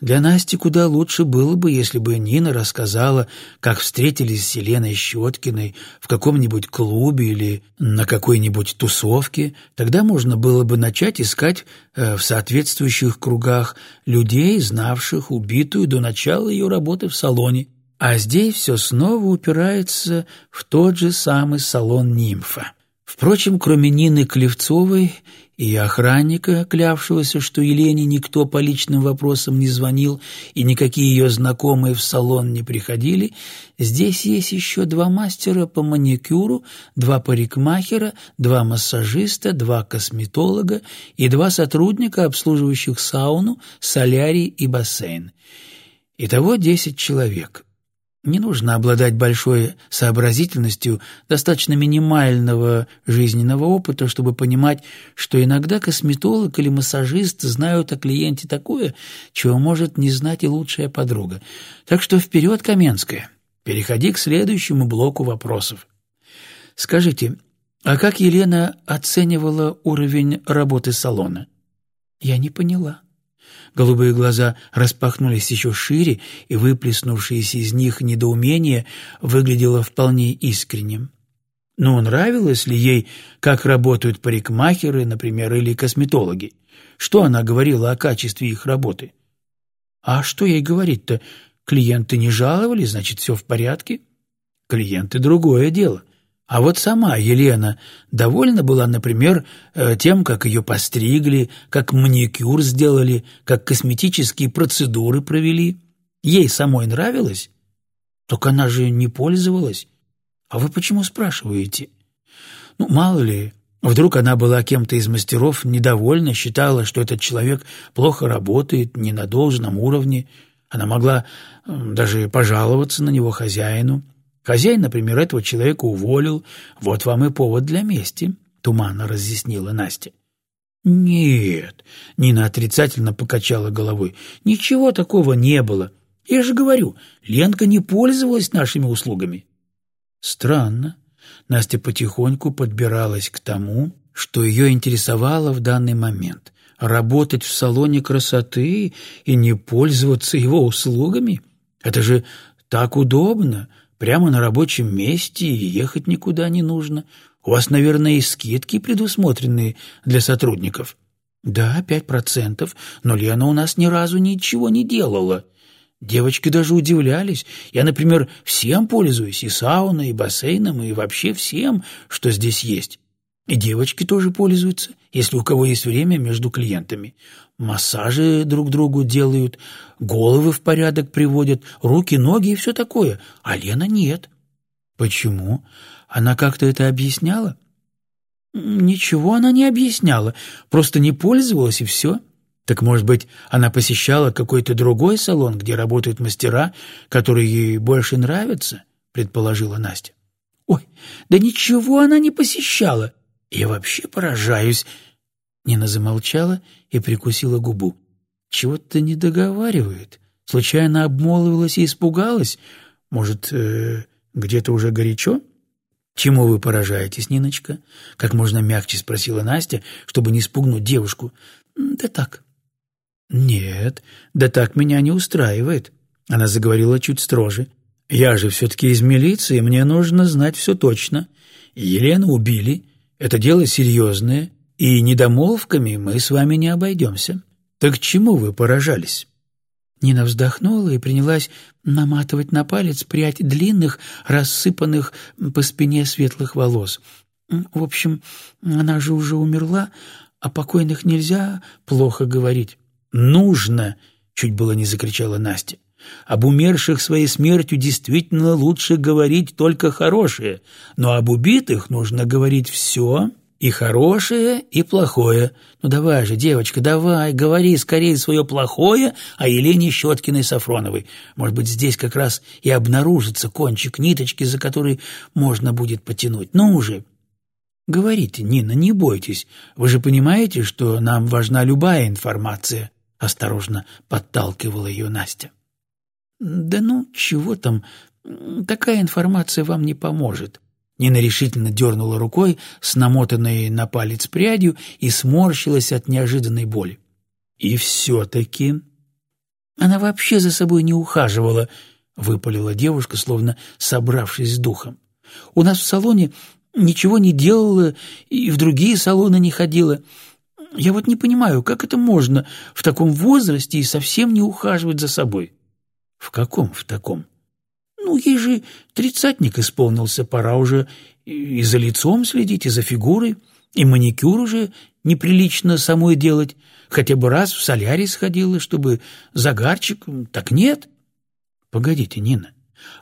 Для Насти куда лучше было бы, если бы Нина рассказала, как встретились с Еленой Щеткиной в каком-нибудь клубе или на какой-нибудь тусовке. Тогда можно было бы начать искать э, в соответствующих кругах людей, знавших убитую до начала ее работы в салоне. А здесь все снова упирается в тот же самый салон «Нимфа». Впрочем, кроме Нины Клевцовой и охранника, клявшегося, что Елене никто по личным вопросам не звонил и никакие ее знакомые в салон не приходили, здесь есть еще два мастера по маникюру, два парикмахера, два массажиста, два косметолога и два сотрудника, обслуживающих сауну, солярий и бассейн. Итого десять человек. Не нужно обладать большой сообразительностью, достаточно минимального жизненного опыта, чтобы понимать, что иногда косметолог или массажист знают о клиенте такое, чего может не знать и лучшая подруга. Так что вперед, Каменская, переходи к следующему блоку вопросов. Скажите, а как Елена оценивала уровень работы салона? Я не поняла. Голубые глаза распахнулись еще шире, и выплеснувшееся из них недоумение выглядело вполне искренним. Но нравилось ли ей, как работают парикмахеры, например, или косметологи? Что она говорила о качестве их работы? А что ей говорить-то? Клиенты не жаловали, значит, все в порядке? Клиенты — другое дело. А вот сама Елена довольна была, например, э, тем, как ее постригли, как маникюр сделали, как косметические процедуры провели. Ей самой нравилось? Только она же не пользовалась. А вы почему спрашиваете? Ну, мало ли, вдруг она была кем-то из мастеров недовольна, считала, что этот человек плохо работает, не на должном уровне. Она могла даже пожаловаться на него хозяину. Хозяин, например, этого человека уволил. Вот вам и повод для мести», — туманно разъяснила Настя. «Нет», — Нина отрицательно покачала головой, — «ничего такого не было. Я же говорю, Ленка не пользовалась нашими услугами». Странно. Настя потихоньку подбиралась к тому, что ее интересовало в данный момент. Работать в салоне красоты и не пользоваться его услугами — это же так удобно — Прямо на рабочем месте и ехать никуда не нужно. У вас, наверное, и скидки предусмотренные для сотрудников. Да, пять процентов, но Лена у нас ни разу ничего не делала. Девочки даже удивлялись. Я, например, всем пользуюсь, и сауной, и бассейном, и вообще всем, что здесь есть. И девочки тоже пользуются, если у кого есть время между клиентами. Массажи друг другу делают, головы в порядок приводят, руки, ноги и все такое. А Лена нет. Почему? Она как-то это объясняла? Ничего она не объясняла, просто не пользовалась и все. Так, может быть, она посещала какой-то другой салон, где работают мастера, которые ей больше нравятся, предположила Настя. Ой, да ничего она не посещала, я вообще поражаюсь. Нина замолчала и прикусила губу. Чего-то не договаривает. Случайно обмолвилась и испугалась. Может, э, где-то уже горячо? «Чему вы поражаетесь, Ниночка?» — как можно мягче спросила Настя, чтобы не спугнуть девушку. «Да так». «Нет, да так меня не устраивает», — она заговорила чуть строже. «Я же все-таки из милиции, мне нужно знать все точно. Елену убили, это дело серьезное, и недомолвками мы с вами не обойдемся. Так чему вы поражались?» Нина вздохнула и принялась наматывать на палец прядь длинных, рассыпанных по спине светлых волос. В общем, она же уже умерла, а покойных нельзя плохо говорить. «Нужно!» — чуть было не закричала Настя. Об умерших своей смертью действительно лучше говорить только хорошее, но об убитых нужно говорить все, и хорошее, и плохое. Ну давай же, девочка, давай, говори скорее свое плохое о Елене Щеткиной Сафроновой. Может быть, здесь как раз и обнаружится кончик ниточки, за который можно будет потянуть. Ну уже. Говорите, Нина, не бойтесь. Вы же понимаете, что нам важна любая информация. Осторожно подталкивала ее Настя. «Да ну, чего там?» такая информация вам не поможет. Нина решительно дернула рукой с намотанной на палец прядью и сморщилась от неожиданной боли. И все-таки... Она вообще за собой не ухаживала, — выпалила девушка, словно собравшись с духом. У нас в салоне ничего не делала и в другие салоны не ходила. Я вот не понимаю, как это можно в таком возрасте и совсем не ухаживать за собой? В каком в таком? Ну, ей же тридцатник исполнился, пора уже и за лицом следить, и за фигурой, и маникюр уже неприлично самой делать, хотя бы раз в солярий сходила, чтобы загарчик, так нет. Погодите, Нина,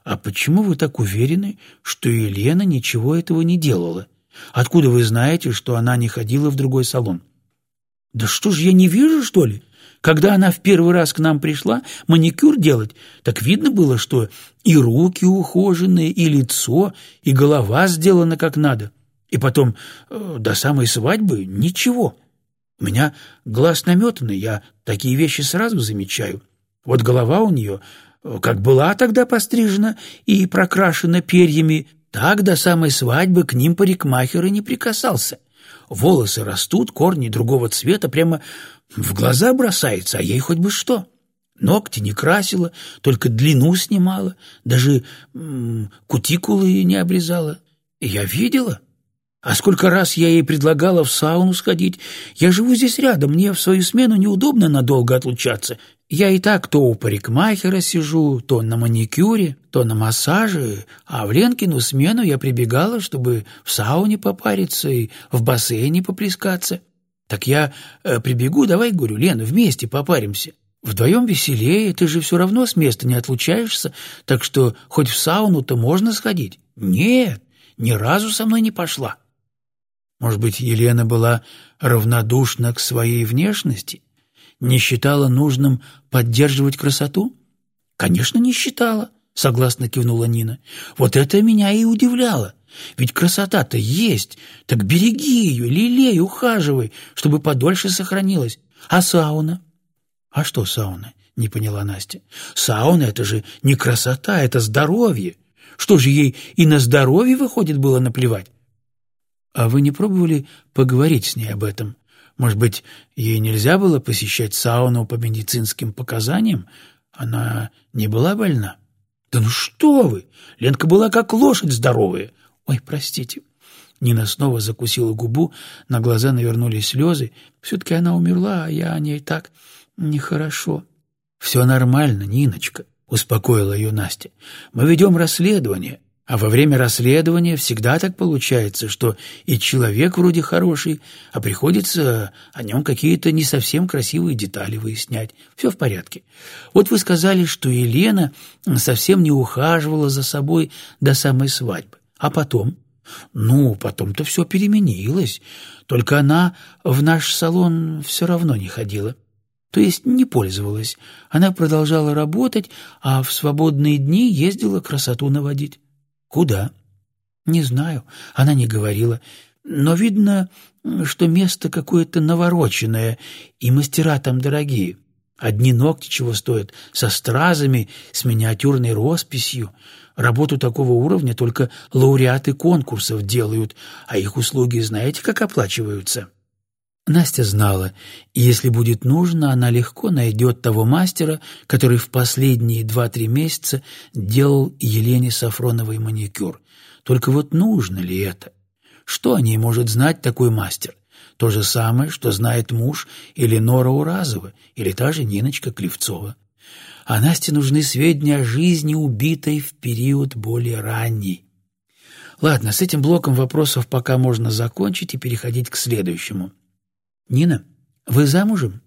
а почему вы так уверены, что Елена ничего этого не делала? Откуда вы знаете, что она не ходила в другой салон? Да что ж, я не вижу, что ли? Когда она в первый раз к нам пришла маникюр делать, так видно было, что и руки ухоженные, и лицо, и голова сделана как надо. И потом, э, до самой свадьбы, ничего. У меня глаз наметанный, я такие вещи сразу замечаю. Вот голова у нее, э, как была тогда пострижена и прокрашена перьями, так до самой свадьбы к ним парикмахер и не прикасался. Волосы растут, корни другого цвета, прямо в глаза бросается, а ей хоть бы что. Ногти не красила, только длину снимала, даже кутикулы не обрезала. Я видела. А сколько раз я ей предлагала в сауну сходить. Я живу здесь рядом, мне в свою смену неудобно надолго отлучаться. Я и так то у парикмахера сижу, то на маникюре, то на массаже, а в Ленкину смену я прибегала, чтобы в сауне попариться и в бассейне поплескаться. Так я э, прибегу, давай, говорю, Лена, вместе попаримся. Вдвоем веселее, ты же все равно с места не отлучаешься, так что хоть в сауну-то можно сходить. Нет, ни разу со мной не пошла. Может быть, Елена была равнодушна к своей внешности? Не считала нужным поддерживать красоту? Конечно, не считала, согласно кивнула Нина. Вот это меня и удивляло. Ведь красота-то есть, так береги ее, лелей, ухаживай, чтобы подольше сохранилась. А сауна? А что сауна? Не поняла Настя. Сауна — это же не красота, это здоровье. Что же ей и на здоровье, выходит, было наплевать? А вы не пробовали поговорить с ней об этом? Может быть, ей нельзя было посещать сауну по медицинским показаниям? Она не была больна? Да ну что вы! Ленка была как лошадь здоровая. Ой, простите. Нина снова закусила губу, на глаза навернулись слезы. Все-таки она умерла, а я о ней так нехорошо. Все нормально, Ниночка, успокоила ее Настя. Мы ведем расследование. А во время расследования всегда так получается, что и человек вроде хороший, а приходится о нем какие-то не совсем красивые детали выяснять. Все в порядке. Вот вы сказали, что Елена совсем не ухаживала за собой до самой свадьбы. А потом? Ну, потом-то все переменилось. Только она в наш салон все равно не ходила. То есть не пользовалась. Она продолжала работать, а в свободные дни ездила красоту наводить. Куда? Не знаю, она не говорила. Но видно, что место какое-то навороченное, и мастера там дорогие. Одни ногти чего стоят, со стразами, с миниатюрной росписью. Работу такого уровня только лауреаты конкурсов делают, а их услуги знаете, как оплачиваются?» Настя знала, и если будет нужно, она легко найдет того мастера, который в последние два-три месяца делал Елене Сафроновой маникюр. Только вот нужно ли это? Что о ней может знать такой мастер? То же самое, что знает муж или Нора Уразова, или та же Ниночка Клевцова. А Насте нужны сведения о жизни, убитой в период более ранний. Ладно, с этим блоком вопросов пока можно закончить и переходить к следующему. «Нина, вы замужем?»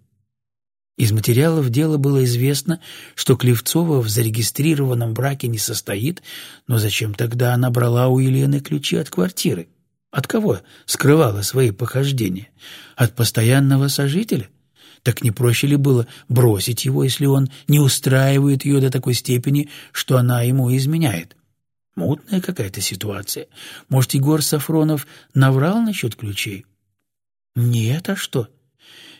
Из материалов дела было известно, что Клевцова в зарегистрированном браке не состоит, но зачем тогда она брала у Елены ключи от квартиры? От кого скрывала свои похождения? От постоянного сожителя? Так не проще ли было бросить его, если он не устраивает ее до такой степени, что она ему изменяет? Мутная какая-то ситуация. Может, Егор Сафронов наврал насчет ключей? «Нет, а что?»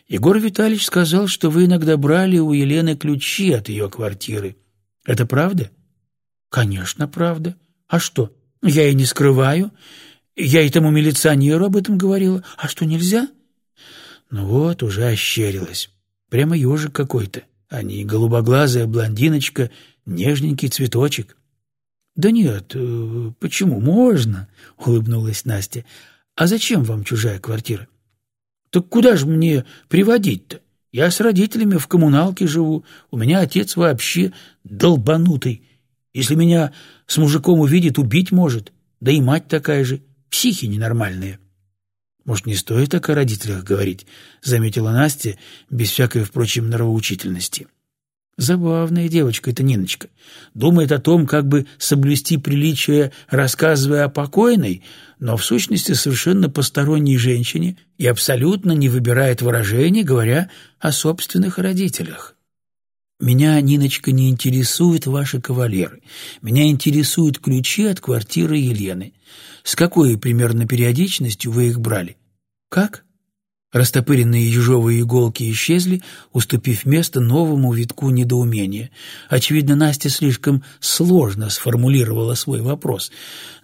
«Егор Витальевич сказал, что вы иногда брали у Елены ключи от ее квартиры. Это правда?» Конечно, правда. А что? Я и не скрываю. Я и тому милиционеру об этом говорила. А что, нельзя? Ну вот, уже ощерилась. Прямо ежик какой-то, а не голубоглазая блондиночка, нежненький цветочек. «Да нет, э, почему? Можно», — улыбнулась Настя. «А зачем вам чужая квартира?» «Так куда же мне приводить-то? Я с родителями в коммуналке живу, у меня отец вообще долбанутый. Если меня с мужиком увидит, убить может, да и мать такая же, психи ненормальные». «Может, не стоит так о родителях говорить?» — заметила Настя, без всякой, впрочем, нравоучительности. Забавная девочка эта Ниночка. Думает о том, как бы соблюсти приличие, рассказывая о покойной, но в сущности совершенно посторонней женщине и абсолютно не выбирает выражений, говоря о собственных родителях. Меня, Ниночка, не интересуют ваши кавалеры. Меня интересуют ключи от квартиры Елены. С какой примерно периодичностью вы их брали? Как? Растопыренные ежовые иголки исчезли, уступив место новому витку недоумения. Очевидно, Настя слишком сложно сформулировала свой вопрос.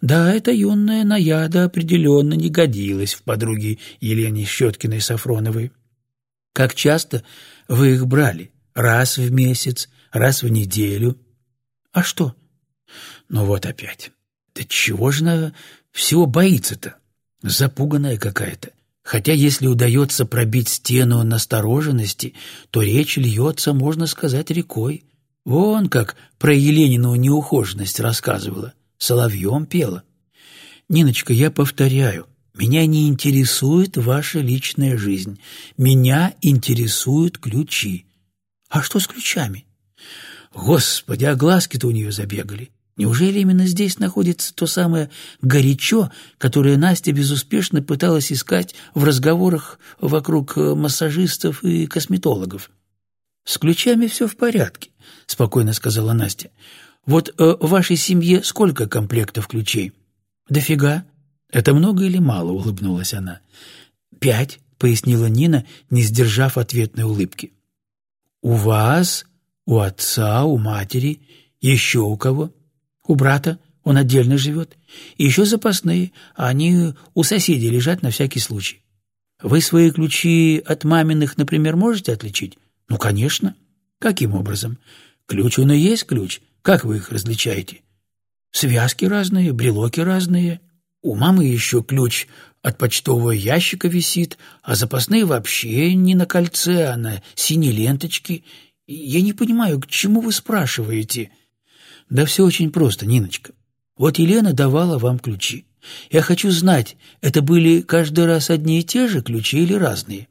Да, эта юная наяда определенно не годилась в подруге Елене Щеткиной-Сафроновой. «Как часто вы их брали? Раз в месяц? Раз в неделю?» «А что?» «Ну вот опять. Да чего же она всего боится-то? Запуганная какая-то. Хотя если удается пробить стену настороженности, то речь льется, можно сказать, рекой. Вон как про Еленину неухоженность рассказывала, соловьем пела. «Ниночка, я повторяю, меня не интересует ваша личная жизнь. Меня интересуют ключи». «А что с ключами?» «Господи, а глазки-то у нее забегали. Неужели именно здесь находится то самое «горячо», которое Настя безуспешно пыталась искать в разговорах вокруг э, массажистов и косметологов? «С ключами все в порядке», — спокойно сказала Настя. «Вот э, в вашей семье сколько комплектов ключей?» «Дофига. Это много или мало?» — улыбнулась она. «Пять», — пояснила Нина, не сдержав ответной улыбки. «У вас, у отца, у матери, еще у кого?» У брата он отдельно живет. И еще запасные, а они у соседей лежат на всякий случай. Вы свои ключи от маминых, например, можете отличить? Ну, конечно. Каким образом? Ключ он и есть ключ. Как вы их различаете? Связки разные, брелоки разные. У мамы еще ключ от почтового ящика висит, а запасные вообще не на кольце, а на синей ленточке. Я не понимаю, к чему вы спрашиваете?» Да все очень просто, Ниночка. Вот Елена давала вам ключи. Я хочу знать, это были каждый раз одни и те же ключи или разные?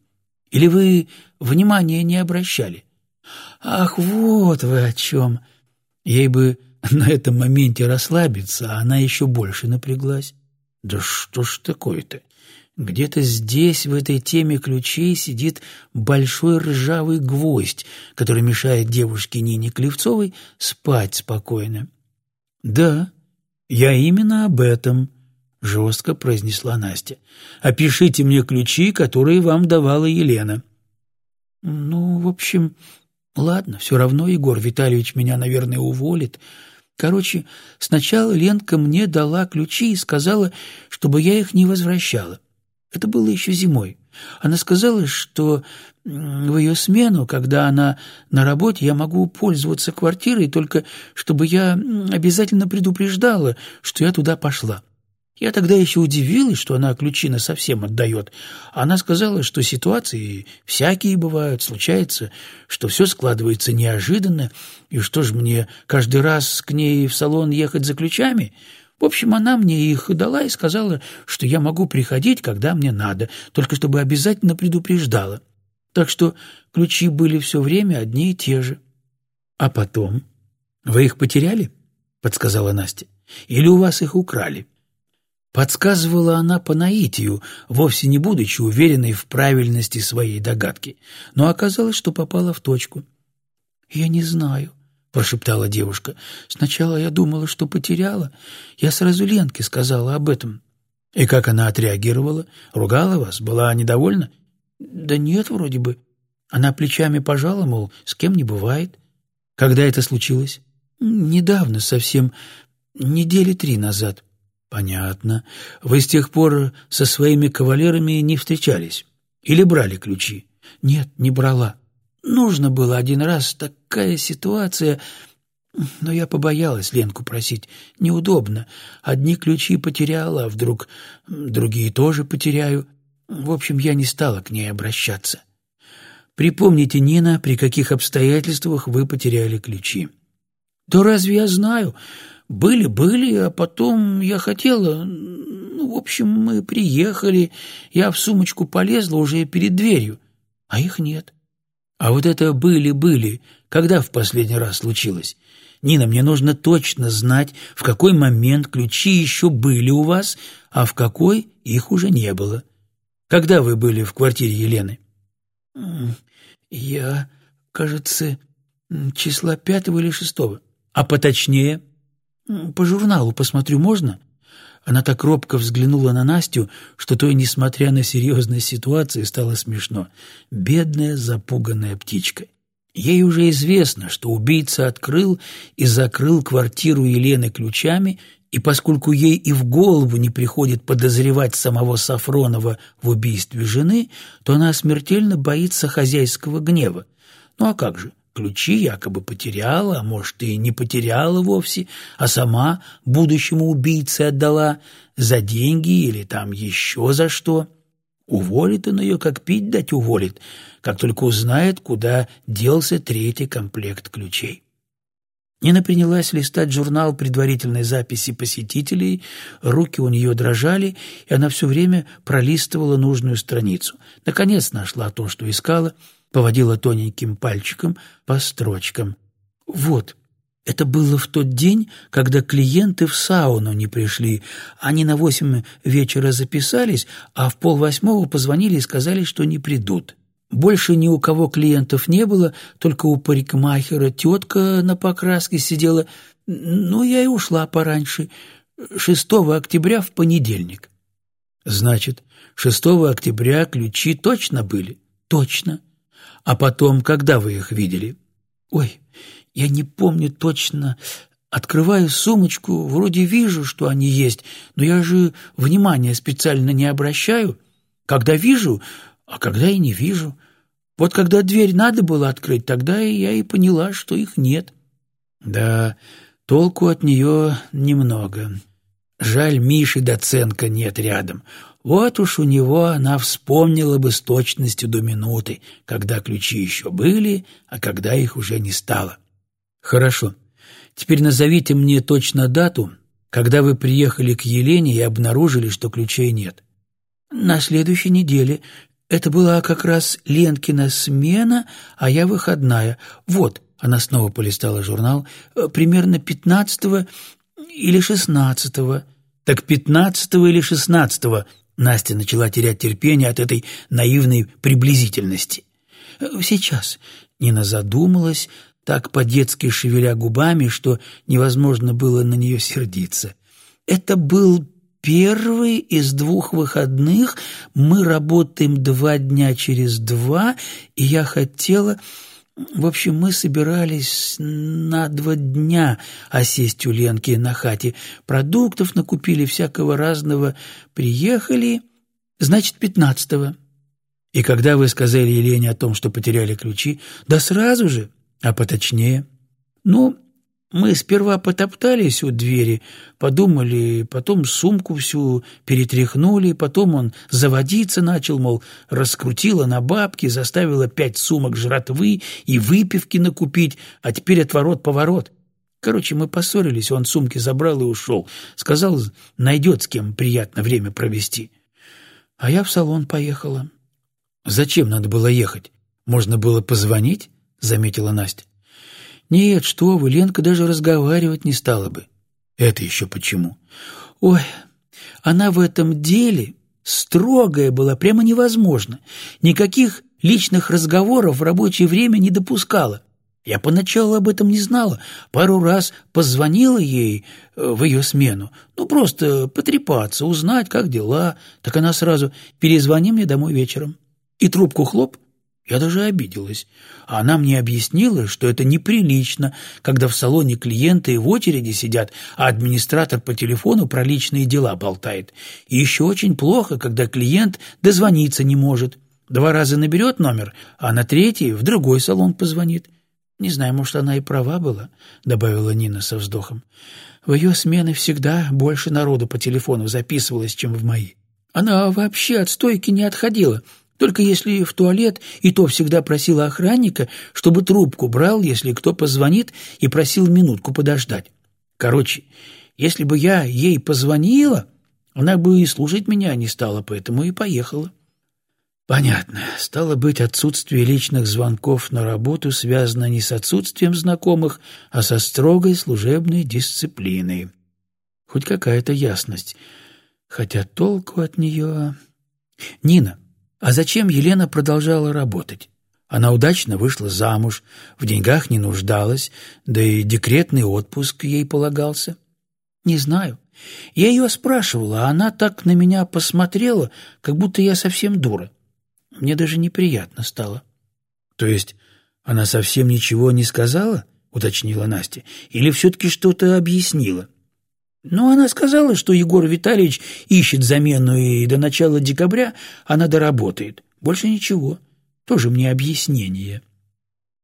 Или вы внимания не обращали? Ах, вот вы о чем. Ей бы [LAUGHS] на этом моменте расслабиться, а она еще больше напряглась. Да что ж такое-то? Где-то здесь, в этой теме ключей, сидит большой ржавый гвоздь, который мешает девушке Нине Клевцовой спать спокойно. «Да, я именно об этом», — жестко произнесла Настя. «Опишите мне ключи, которые вам давала Елена». «Ну, в общем, ладно, все равно Егор Витальевич меня, наверное, уволит. Короче, сначала Ленка мне дала ключи и сказала, чтобы я их не возвращала. Это было еще зимой. Она сказала, что в ее смену, когда она на работе, я могу пользоваться квартирой, только чтобы я обязательно предупреждала, что я туда пошла. Я тогда еще удивилась, что она ключи на совсем отдает. Она сказала, что ситуации всякие бывают, случается, что все складывается неожиданно, и что ж мне каждый раз к ней в салон ехать за ключами — в общем, она мне их дала и сказала, что я могу приходить, когда мне надо, только чтобы обязательно предупреждала. Так что ключи были все время одни и те же. — А потом? Вы их потеряли? — подсказала Настя. — Или у вас их украли? Подсказывала она по наитию, вовсе не будучи уверенной в правильности своей догадки, но оказалось, что попала в точку. — Я не знаю, — прошептала девушка. «Сначала я думала, что потеряла. Я сразу Ленке сказала об этом». «И как она отреагировала? Ругала вас? Была недовольна?» «Да нет, вроде бы». Она плечами пожала, мол, с кем не бывает. «Когда это случилось?» Недавно совсем, недели три назад. Понятно. Вы с тех пор со своими кавалерами не встречались? Или брали ключи? Нет, не брала. Нужно было один раз, такая ситуация... Но я побоялась Ленку просить. Неудобно. Одни ключи потеряла, а вдруг другие тоже потеряю. В общем, я не стала к ней обращаться. Припомните, Нина, при каких обстоятельствах вы потеряли ключи. Да разве я знаю? Были-были, а потом я хотела... Ну, в общем, мы приехали, я в сумочку полезла уже перед дверью, а их нет. А вот это «были-были» когда в последний раз случилось? Нина, мне нужно точно знать, в какой момент ключи еще были у вас, а в какой их уже не было. Когда вы были в квартире Елены? Я, кажется, числа пятого или шестого. А поточнее? По журналу посмотрю, можно? Она так робко взглянула на Настю, что той, несмотря на серьезность ситуации, стало смешно. Бедная запуганная птичка. Ей уже известно, что убийца открыл и закрыл квартиру Елены ключами, и поскольку ей и в голову не приходит подозревать самого Сафронова в убийстве жены, то она смертельно боится хозяйского гнева. Ну а как же? Ключи якобы потеряла, а может и не потеряла вовсе, а сама будущему убийце отдала за деньги или там еще за что. Уволит он ее, как пить дать уволит, как только узнает, куда делся третий комплект ключей. Нина принялась листать журнал предварительной записи посетителей, руки у нее дрожали, и она все время пролистывала нужную страницу. Наконец нашла то, что искала, поводила тоненьким пальчиком по строчкам. «Вот, это было в тот день, когда клиенты в сауну не пришли. Они на восемь вечера записались, а в полвосьмого позвонили и сказали, что не придут. Больше ни у кого клиентов не было, только у парикмахера тетка на покраске сидела. Ну, я и ушла пораньше. 6 октября в понедельник. Значит, 6 октября ключи точно были? Точно. А потом, когда вы их видели? Ой, я не помню точно. Открываю сумочку, вроде вижу, что они есть, но я же внимания специально не обращаю. Когда вижу, а когда и не вижу. Вот когда дверь надо было открыть, тогда я и поняла, что их нет. Да, толку от нее немного. Жаль, Миши Доценко нет рядом. Вот уж у него она вспомнила бы с точностью до минуты, когда ключи еще были, а когда их уже не стало. Хорошо. Теперь назовите мне точно дату, когда вы приехали к Елене и обнаружили, что ключей нет. На следующей неделе, это была как раз Ленкина смена, а я выходная. Вот, она снова полистала журнал, э, примерно пятнадцатого или шестнадцатого. Так пятнадцатого или шестнадцатого Настя начала терять терпение от этой наивной приблизительности. Сейчас Нина задумалась, так по-детски шевеля губами, что невозможно было на нее сердиться. Это был первый из двух выходных, мы работаем два дня через два, и я хотела... В общем, мы собирались на два дня осесть у Ленки на хате. Продуктов накупили всякого разного. Приехали, значит, пятнадцатого. И когда вы сказали Елене о том, что потеряли ключи, да сразу же, а поточнее. Ну, мы сперва потоптались у двери, подумали, потом сумку всю перетряхнули, потом он заводиться начал, мол, раскрутила на бабки, заставила пять сумок жратвы и выпивки накупить, а теперь отворот-поворот. Короче, мы поссорились, он сумки забрал и ушел. Сказал, найдет с кем приятно время провести. А я в салон поехала. Зачем надо было ехать? Можно было позвонить? Заметила Настя. «Нет, что вы, Ленка даже разговаривать не стала бы». «Это еще почему?» «Ой, она в этом деле строгая была, прямо невозможно. Никаких личных разговоров в рабочее время не допускала. Я поначалу об этом не знала, пару раз позвонила ей э, в ее смену, ну, просто потрепаться, узнать, как дела, так она сразу «перезвони мне домой вечером». И трубку хлоп, Я даже обиделась. А она мне объяснила, что это неприлично, когда в салоне клиенты в очереди сидят, а администратор по телефону про личные дела болтает. И еще очень плохо, когда клиент дозвониться не может. Два раза наберет номер, а на третий в другой салон позвонит. Не знаю, может, она и права была, — добавила Нина со вздохом. В ее смены всегда больше народу по телефону записывалось, чем в мои. Она вообще от стойки не отходила, только если в туалет, и то всегда просила охранника, чтобы трубку брал, если кто позвонит, и просил минутку подождать. Короче, если бы я ей позвонила, она бы и слушать меня не стала, поэтому и поехала. Понятно. Стало быть, отсутствие личных звонков на работу связано не с отсутствием знакомых, а со строгой служебной дисциплиной. Хоть какая-то ясность. Хотя толку от нее... Нина, а зачем Елена продолжала работать? Она удачно вышла замуж, в деньгах не нуждалась, да и декретный отпуск ей полагался. Не знаю. Я ее спрашивала, а она так на меня посмотрела, как будто я совсем дура. Мне даже неприятно стало. То есть она совсем ничего не сказала, уточнила Настя, или все-таки что-то объяснила? Но она сказала, что Егор Витальевич ищет замену, и до начала декабря она доработает. Больше ничего. Тоже мне объяснение.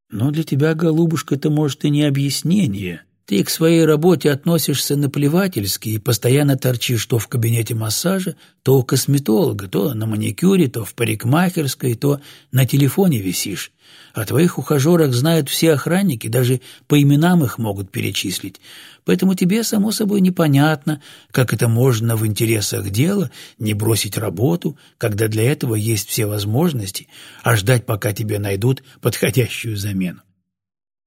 Но для тебя, голубушка, это может и не объяснение. Ты к своей работе относишься наплевательски и постоянно торчишь то в кабинете массажа, то у косметолога, то на маникюре, то в парикмахерской, то на телефоне висишь. О твоих ухажерах знают все охранники, даже по именам их могут перечислить. Поэтому тебе, само собой, непонятно, как это можно в интересах дела не бросить работу, когда для этого есть все возможности, а ждать, пока тебе найдут подходящую замену.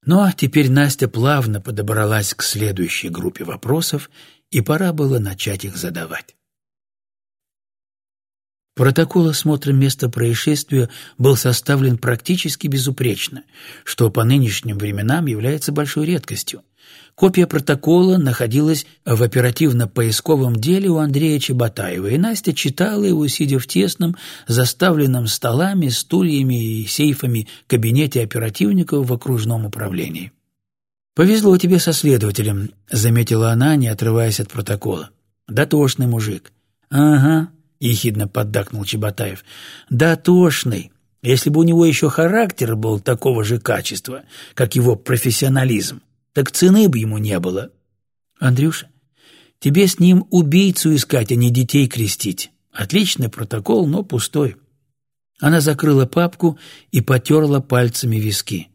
Но теперь Настя плавно подобралась к следующей группе вопросов, и пора было начать их задавать. Протокол осмотра места происшествия был составлен практически безупречно, что по нынешним временам является большой редкостью. Копия протокола находилась в оперативно-поисковом деле у Андрея Чеботаева, и Настя читала его, сидя в тесном, заставленном столами, стульями и сейфами кабинете оперативников в окружном управлении. «Повезло тебе со следователем», — заметила она, не отрываясь от протокола. «Дотошный мужик». «Ага», — ехидно поддакнул Чеботаев. «Дотошный. Если бы у него еще характер был такого же качества, как его профессионализм, так цены бы ему не было. Андрюша, тебе с ним убийцу искать, а не детей крестить. Отличный протокол, но пустой. Она закрыла папку и потерла пальцами виски.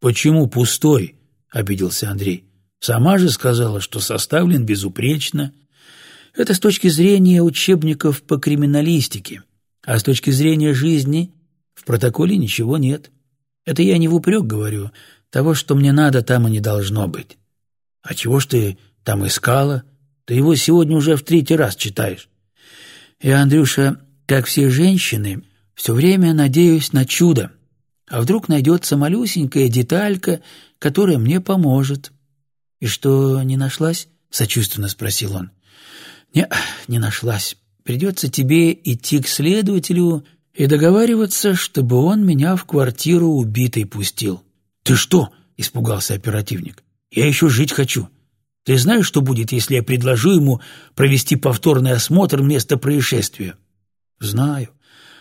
«Почему пустой?» — обиделся Андрей. «Сама же сказала, что составлен безупречно. Это с точки зрения учебников по криминалистике, а с точки зрения жизни в протоколе ничего нет. Это я не в упрек говорю, того, что мне надо, там и не должно быть. А чего ж ты там искала? Ты его сегодня уже в третий раз читаешь. Я, Андрюша, как все женщины, все время надеюсь на чудо. А вдруг найдется малюсенькая деталька, которая мне поможет. И что, не нашлась? Сочувственно спросил он. Не, не нашлась. Придется тебе идти к следователю и договариваться, чтобы он меня в квартиру убитой пустил. «Ты что?» — испугался оперативник. «Я еще жить хочу. Ты знаешь, что будет, если я предложу ему провести повторный осмотр места происшествия?» «Знаю».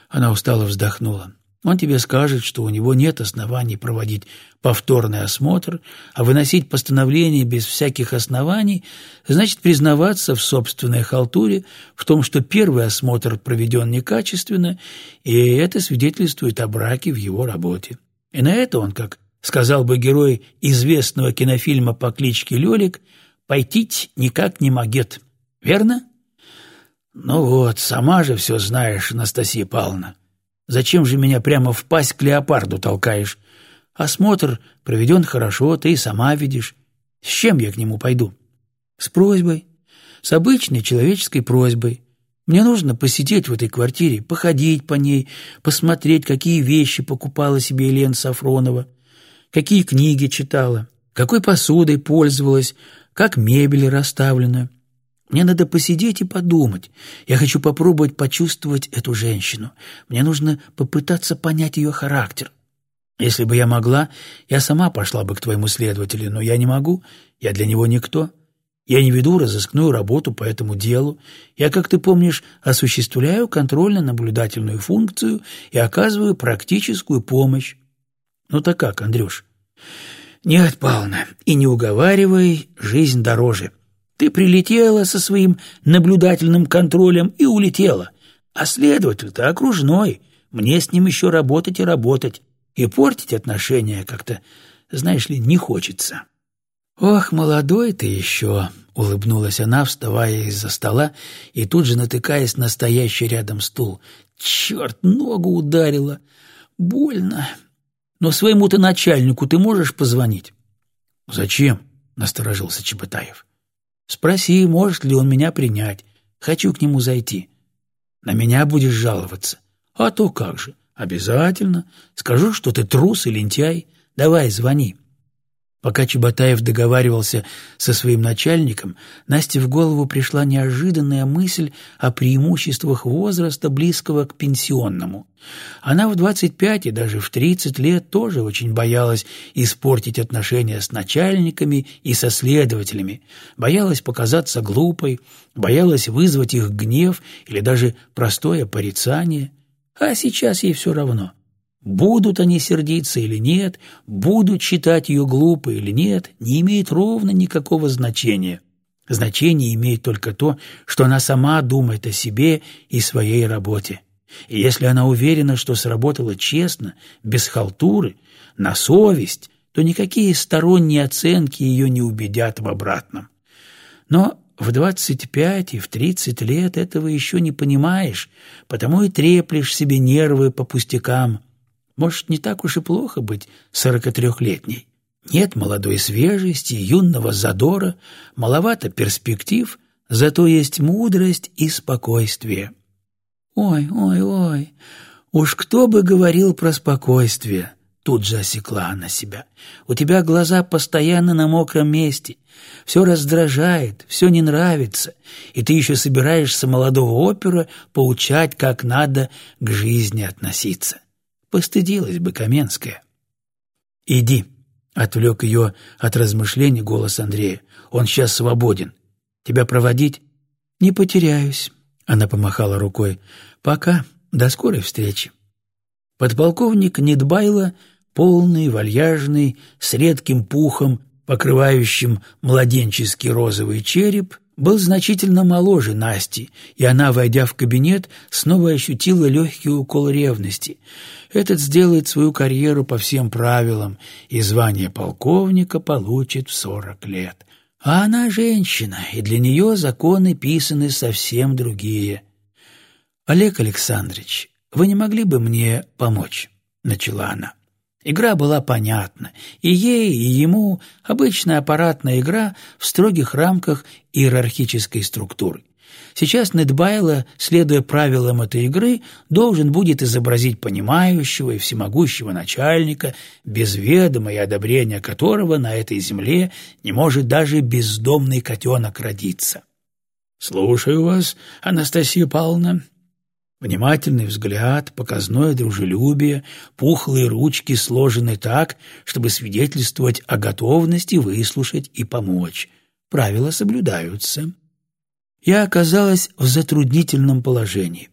Она устало вздохнула. «Он тебе скажет, что у него нет оснований проводить повторный осмотр, а выносить постановление без всяких оснований значит признаваться в собственной халтуре, в том, что первый осмотр проведен некачественно, и это свидетельствует о браке в его работе. И на это он, как сказал бы герой известного кинофильма по кличке Лёлик, «Пойтить никак не могет». Верно? Ну вот, сама же все знаешь, Анастасия Павловна. Зачем же меня прямо в пасть к леопарду толкаешь? Осмотр проведен хорошо, ты и сама видишь. С чем я к нему пойду? С просьбой. С обычной человеческой просьбой. Мне нужно посидеть в этой квартире, походить по ней, посмотреть, какие вещи покупала себе Елена Сафронова какие книги читала, какой посудой пользовалась, как мебель расставлена. Мне надо посидеть и подумать. Я хочу попробовать почувствовать эту женщину. Мне нужно попытаться понять ее характер. Если бы я могла, я сама пошла бы к твоему следователю, но я не могу, я для него никто. Я не веду разыскную работу по этому делу. Я, как ты помнишь, осуществляю контрольно-наблюдательную функцию и оказываю практическую помощь. Ну так как, Андрюш? Нет, Павловна, и не уговаривай, жизнь дороже. Ты прилетела со своим наблюдательным контролем и улетела. А следователь-то окружной. Мне с ним еще работать и работать. И портить отношения как-то, знаешь ли, не хочется. «Ох, молодой ты еще!» — улыбнулась она, вставая из-за стола и тут же натыкаясь на стоящий рядом стул. «Черт, ногу ударила! Больно! Но своему-то начальнику ты можешь позвонить?» «Зачем?» — насторожился Чеботаев. «Спроси, может ли он меня принять. Хочу к нему зайти. На меня будешь жаловаться. А то как же, обязательно. Скажу, что ты трус и лентяй. Давай, звони». Пока Чеботаев договаривался со своим начальником, Насте в голову пришла неожиданная мысль о преимуществах возраста, близкого к пенсионному. Она в 25 и даже в 30 лет тоже очень боялась испортить отношения с начальниками и со следователями, боялась показаться глупой, боялась вызвать их гнев или даже простое порицание. А сейчас ей все равно. Будут они сердиться или нет, будут считать ее глупой или нет, не имеет ровно никакого значения. Значение имеет только то, что она сама думает о себе и своей работе. И если она уверена, что сработала честно, без халтуры, на совесть, то никакие сторонние оценки ее не убедят в обратном. Но в двадцать пять и в тридцать лет этого еще не понимаешь, потому и треплешь себе нервы по пустякам, может, не так уж и плохо быть сорокатрехлетней. Нет молодой свежести, юного задора, маловато перспектив, зато есть мудрость и спокойствие. Ой, ой, ой, уж кто бы говорил про спокойствие, тут же осекла она себя. У тебя глаза постоянно на мокром месте, все раздражает, все не нравится, и ты еще собираешься молодого опера поучать, как надо к жизни относиться. Постыдилась бы Каменская. «Иди», — отвлек ее от размышлений голос Андрея. «Он сейчас свободен. Тебя проводить?» «Не потеряюсь», — она помахала рукой. «Пока. До скорой встречи». Подполковник Недбайло, полный, вальяжный, с редким пухом, покрывающим младенческий розовый череп, был значительно моложе Насти, и она, войдя в кабинет, снова ощутила легкий укол ревности. Этот сделает свою карьеру по всем правилам, и звание полковника получит в сорок лет. А она женщина, и для нее законы писаны совсем другие. «Олег Александрович, вы не могли бы мне помочь?» — начала она. Игра была понятна, и ей, и ему обычная аппаратная игра в строгих рамках иерархической структуры. Сейчас Недбайло, следуя правилам этой игры, должен будет изобразить понимающего и всемогущего начальника, без ведома и одобрения которого на этой земле не может даже бездомный котенок родиться. «Слушаю вас, Анастасия Павловна», Внимательный взгляд, показное дружелюбие, пухлые ручки сложены так, чтобы свидетельствовать о готовности выслушать и помочь. Правила соблюдаются. Я оказалась в затруднительном положении.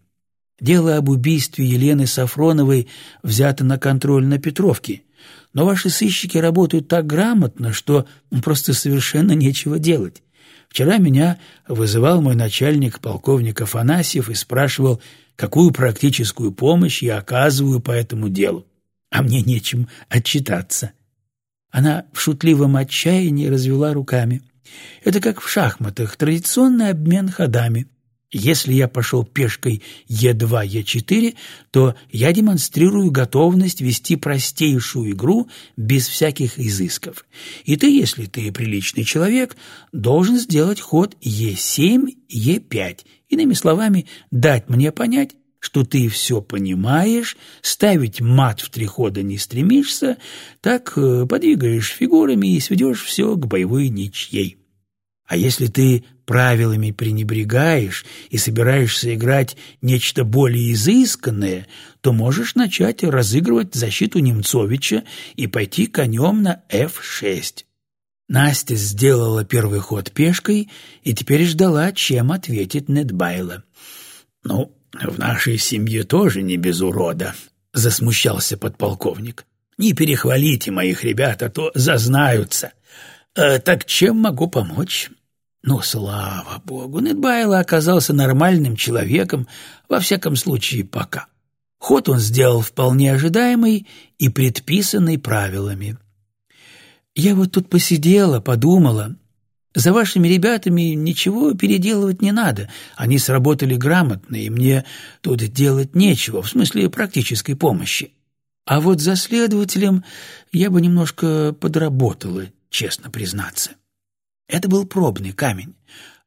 Дело об убийстве Елены Сафроновой взято на контроль на Петровке, но ваши сыщики работают так грамотно, что просто совершенно нечего делать. Вчера меня вызывал мой начальник, полковник Афанасьев, и спрашивал, какую практическую помощь я оказываю по этому делу. А мне нечем отчитаться. Она в шутливом отчаянии развела руками. Это как в шахматах, традиционный обмен ходами. Если я пошел пешкой Е2, Е4, то я демонстрирую готовность вести простейшую игру без всяких изысков. И ты, если ты приличный человек, должен сделать ход Е7, Е5. Иными словами, дать мне понять, что ты все понимаешь, ставить мат в три хода не стремишься, так э, подвигаешь фигурами и сведешь все к боевой ничьей. А если ты правилами пренебрегаешь и собираешься играть нечто более изысканное, то можешь начать разыгрывать защиту Немцовича и пойти конем на f6. Настя сделала первый ход пешкой и теперь ждала, чем ответит Недбайла. «Ну, в нашей семье тоже не без урода», — засмущался подполковник. «Не перехвалите моих ребят, а то зазнаются. Э, так чем могу помочь?» Но, слава богу, Недбайло оказался нормальным человеком, во всяком случае, пока. Ход он сделал вполне ожидаемый и предписанный правилами. Я вот тут посидела, подумала. За вашими ребятами ничего переделывать не надо. Они сработали грамотно, и мне тут делать нечего, в смысле практической помощи. А вот за следователем я бы немножко подработала, честно признаться. Это был пробный камень.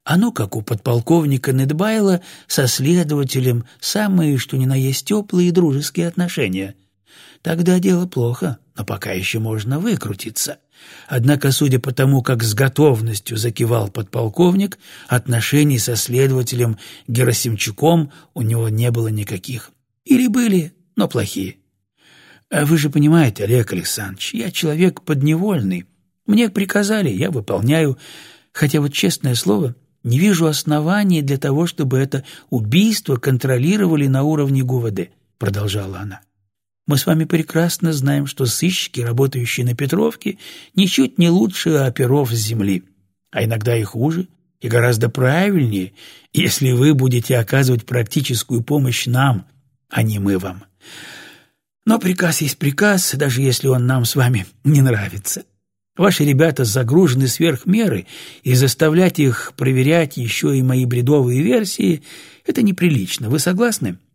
Оно, как у подполковника Недбайла, со следователем самые, что ни на есть, теплые и дружеские отношения. Тогда дело плохо, но пока еще можно выкрутиться. Однако, судя по тому, как с готовностью закивал подполковник, отношений со следователем Герасимчуком у него не было никаких. Или были, но плохие. А вы же понимаете, Олег Александрович, я человек подневольный, мне приказали, я выполняю, хотя вот честное слово, не вижу оснований для того, чтобы это убийство контролировали на уровне ГУВД, продолжала она. Мы с вами прекрасно знаем, что сыщики, работающие на Петровке, ничуть не лучше оперов с земли, а иногда и хуже, и гораздо правильнее, если вы будете оказывать практическую помощь нам, а не мы вам. Но приказ есть приказ, даже если он нам с вами не нравится. Ваши ребята загружены сверх меры, и заставлять их проверять еще и мои бредовые версии — это неприлично. Вы согласны? —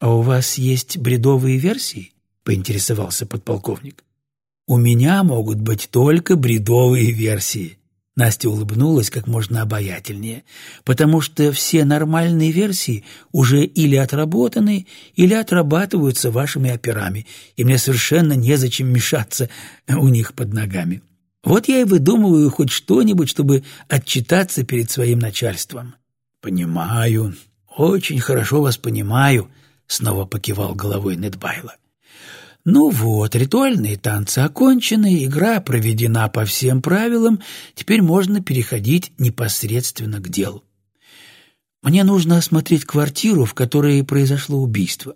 А у вас есть бредовые версии? — поинтересовался подполковник. — У меня могут быть только бредовые версии, Настя улыбнулась как можно обаятельнее, потому что все нормальные версии уже или отработаны, или отрабатываются вашими операми, и мне совершенно незачем мешаться у них под ногами. Вот я и выдумываю хоть что-нибудь, чтобы отчитаться перед своим начальством. «Понимаю, очень хорошо вас понимаю», — снова покивал головой Недбайла. Ну вот, ритуальные танцы окончены, игра проведена по всем правилам, теперь можно переходить непосредственно к делу. Мне нужно осмотреть квартиру, в которой произошло убийство.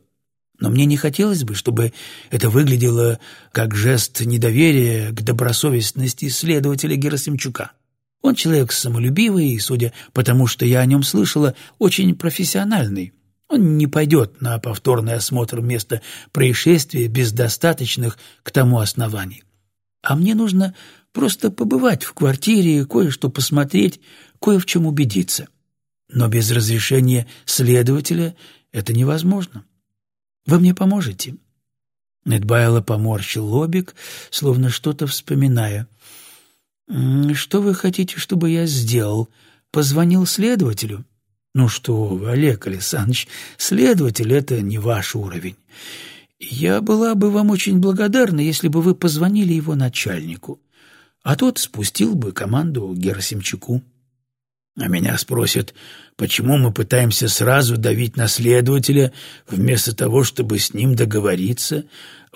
Но мне не хотелось бы, чтобы это выглядело как жест недоверия к добросовестности следователя Герасимчука. Он человек самолюбивый и, судя по тому, что я о нем слышала, очень профессиональный. Он не пойдет на повторный осмотр места происшествия без достаточных к тому оснований. А мне нужно просто побывать в квартире, кое-что посмотреть, кое в чем убедиться. Но без разрешения следователя это невозможно. Вы мне поможете?» Недбайло поморщил лобик, словно что-то вспоминая. «Что вы хотите, чтобы я сделал? Позвонил следователю?» Ну что вы, Олег Александрович, следователь — это не ваш уровень. Я была бы вам очень благодарна, если бы вы позвонили его начальнику, а тот спустил бы команду Герасимчуку. А меня спросят, почему мы пытаемся сразу давить на следователя, вместо того, чтобы с ним договориться.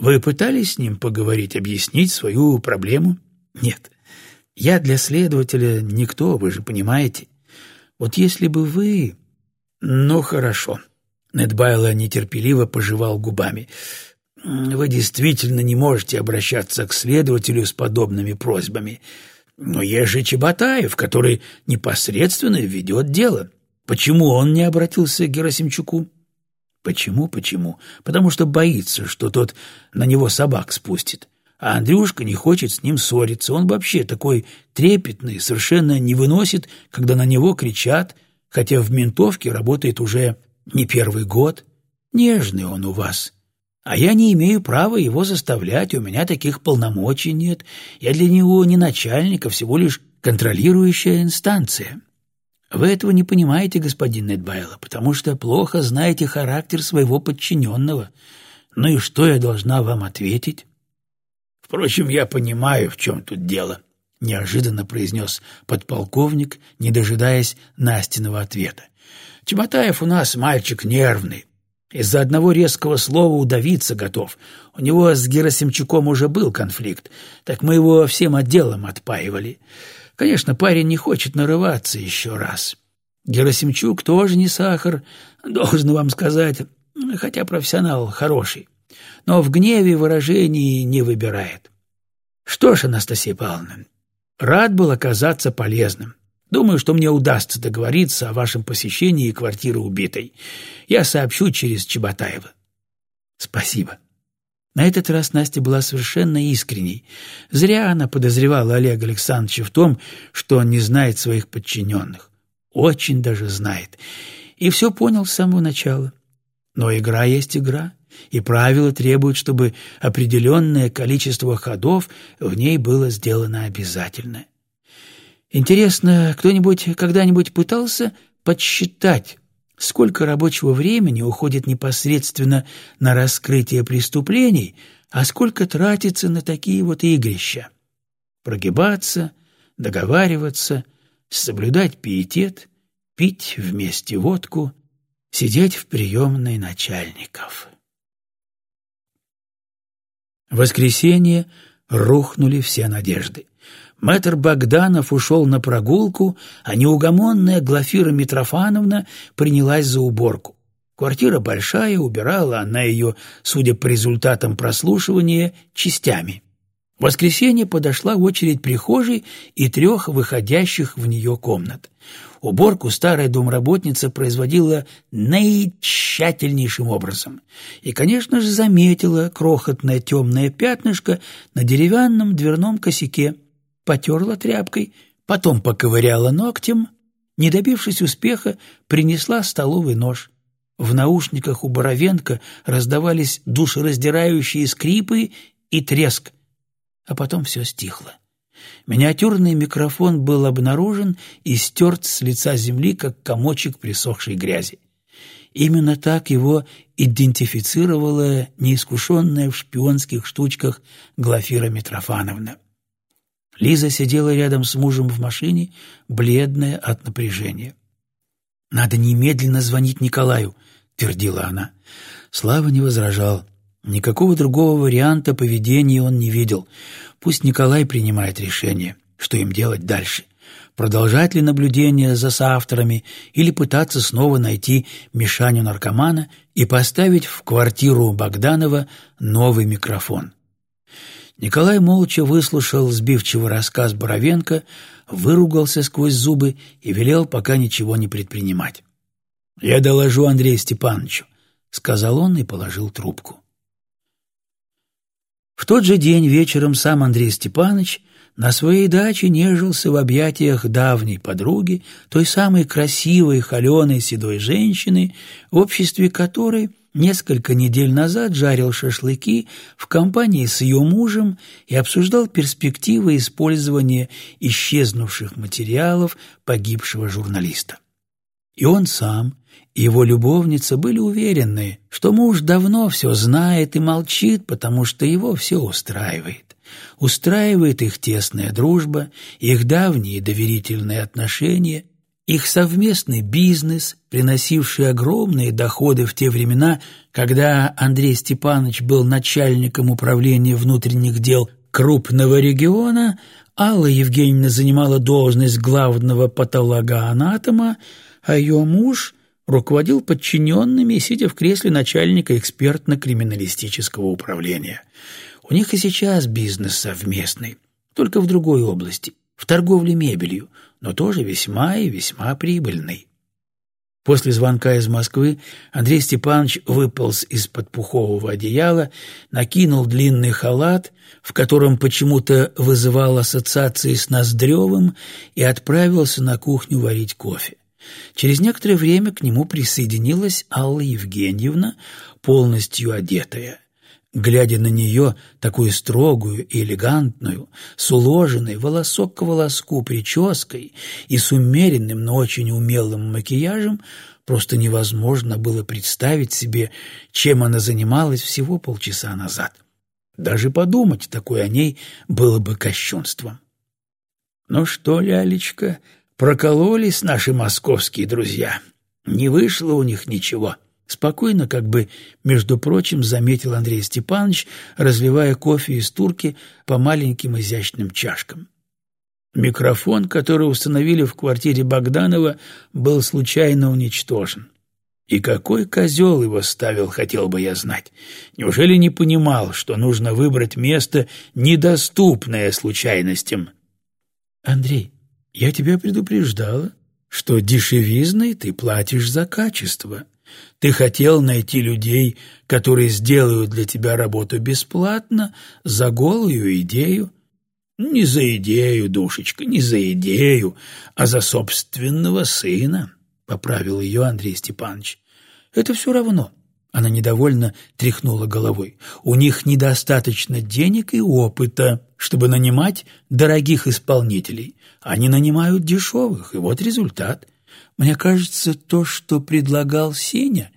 Вы пытались с ним поговорить, объяснить свою проблему? Нет. Я для следователя никто, вы же понимаете. Вот если бы вы... Ну, хорошо. Недбайло нетерпеливо пожевал губами. Вы действительно не можете обращаться к следователю с подобными просьбами. Но есть же Чеботаев, который непосредственно ведет дело. Почему он не обратился к Герасимчуку? Почему, почему? Потому что боится, что тот на него собак спустит. А Андрюшка не хочет с ним ссориться. Он вообще такой трепетный, совершенно не выносит, когда на него кричат, хотя в ментовке работает уже не первый год. Нежный он у вас. А я не имею права его заставлять, у меня таких полномочий нет. Я для него не начальник, а всего лишь контролирующая инстанция. Вы этого не понимаете, господин Недбайло, потому что плохо знаете характер своего подчиненного. Ну и что я должна вам ответить? Впрочем, я понимаю, в чем тут дело, — неожиданно произнес подполковник, не дожидаясь Настиного ответа. Чеботаев у нас мальчик нервный. Из-за одного резкого слова удавиться готов. У него с Герасимчуком уже был конфликт, так мы его всем отделом отпаивали. Конечно, парень не хочет нарываться еще раз. Герасимчук тоже не сахар, должен вам сказать, хотя профессионал хороший. Но в гневе выражений не выбирает. Что ж, Анастасия Павловна, рад был оказаться полезным. Думаю, что мне удастся договориться о вашем посещении квартиры убитой. Я сообщу через Чеботаева. Спасибо. На этот раз Настя была совершенно искренней. Зря она подозревала Олега Александровича в том, что он не знает своих подчиненных. Очень даже знает. И все понял с самого начала. Но игра есть игра, и правила требуют, чтобы определенное количество ходов в ней было сделано обязательно. Интересно, кто-нибудь когда-нибудь пытался подсчитать, сколько рабочего времени уходит непосредственно на раскрытие преступлений, а сколько тратится на такие вот игрища? Прогибаться, договариваться, соблюдать пиетет, пить вместе водку, сидеть в приемной начальников. В воскресенье рухнули все надежды. Мэтр Богданов ушел на прогулку, а неугомонная Глафира Митрофановна принялась за уборку. Квартира большая, убирала она ее, судя по результатам прослушивания, частями. В воскресенье подошла очередь прихожей и трех выходящих в нее комнат. Уборку старая домработница производила наитщательнейшим образом. И, конечно же, заметила крохотное темное пятнышко на деревянном дверном косяке – потерла тряпкой, потом поковыряла ногтем, не добившись успеха, принесла столовый нож. В наушниках у Боровенко раздавались душераздирающие скрипы и треск, а потом все стихло. Миниатюрный микрофон был обнаружен и стерт с лица земли, как комочек присохшей грязи. Именно так его идентифицировала неискушенная в шпионских штучках Глафира Митрофановна. Лиза сидела рядом с мужем в машине, бледная от напряжения. «Надо немедленно звонить Николаю», — твердила она. Слава не возражал. Никакого другого варианта поведения он не видел. Пусть Николай принимает решение, что им делать дальше. Продолжать ли наблюдение за соавторами или пытаться снова найти Мишаню наркомана и поставить в квартиру Богданова новый микрофон. Николай молча выслушал сбивчивый рассказ Боровенко, выругался сквозь зубы и велел пока ничего не предпринимать. «Я доложу Андрею Степановичу», — сказал он и положил трубку. В тот же день вечером сам Андрей Степанович на своей даче нежился в объятиях давней подруги, той самой красивой, холеной седой женщины, в обществе которой несколько недель назад жарил шашлыки в компании с ее мужем и обсуждал перспективы использования исчезнувших материалов погибшего журналиста. И он сам, его любовница были уверены, что муж давно все знает и молчит, потому что его все устраивает. Устраивает их тесная дружба, их давние доверительные отношения, их совместный бизнес, приносивший огромные доходы в те времена, когда Андрей Степанович был начальником управления внутренних дел крупного региона, Алла Евгеньевна занимала должность главного патологоанатома, а ее муж руководил подчиненными, сидя в кресле начальника экспертно-криминалистического управления. У них и сейчас бизнес совместный, только в другой области, в торговле мебелью, но тоже весьма и весьма прибыльный. После звонка из Москвы Андрей Степанович выполз из-под пухового одеяла, накинул длинный халат, в котором почему-то вызывал ассоциации с Ноздревым, и отправился на кухню варить кофе. Через некоторое время к нему присоединилась Алла Евгеньевна, полностью одетая. Глядя на нее, такую строгую и элегантную, с уложенной волосок к волоску прической и с умеренным, но очень умелым макияжем, просто невозможно было представить себе, чем она занималась всего полчаса назад. Даже подумать такое о ней было бы кощунством. Ну что, лялечка, прокололись наши московские друзья. Не вышло у них ничего. Спокойно, как бы, между прочим, заметил Андрей Степанович, разливая кофе из турки по маленьким изящным чашкам. Микрофон, который установили в квартире Богданова, был случайно уничтожен. И какой козел его ставил, хотел бы я знать. Неужели не понимал, что нужно выбрать место, недоступное случайностям? Андрей, я тебя предупреждала, что дешевизной ты платишь за качество. Ты хотел найти людей, которые сделают для тебя работу бесплатно, за голую идею. Не за идею, душечка, не за идею, а за собственного сына, — поправил ее Андрей Степанович. Это все равно. Она недовольно тряхнула головой. У них недостаточно денег и опыта, чтобы нанимать дорогих исполнителей. Они нанимают дешевых, и вот результат. Мне кажется, то, что предлагал Сеня...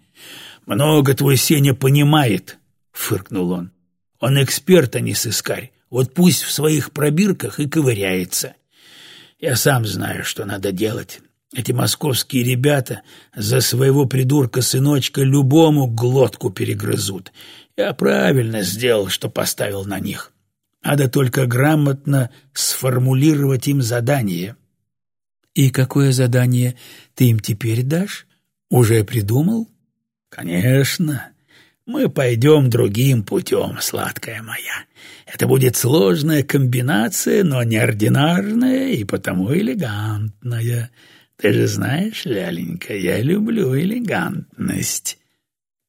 «Много твой Сеня понимает», — фыркнул он. «Он эксперт, а не сыскарь. Вот пусть в своих пробирках и ковыряется. Я сам знаю, что надо делать. Эти московские ребята за своего придурка-сыночка любому глотку перегрызут. Я правильно сделал, что поставил на них. Надо только грамотно сформулировать им задание. И какое задание ты им теперь дашь? Уже придумал? Конечно. Мы пойдем другим путем, сладкая моя. Это будет сложная комбинация, но неординарная и потому элегантная. Ты же знаешь, Ляленька, я люблю элегантность.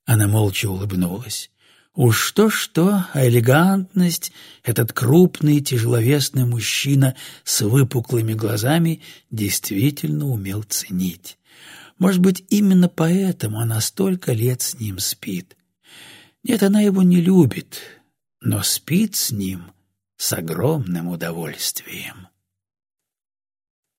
Она молча улыбнулась. Уж что-что, а элегантность этот крупный тяжеловесный мужчина с выпуклыми глазами действительно умел ценить. Может быть, именно поэтому она столько лет с ним спит. Нет, она его не любит, но спит с ним с огромным удовольствием.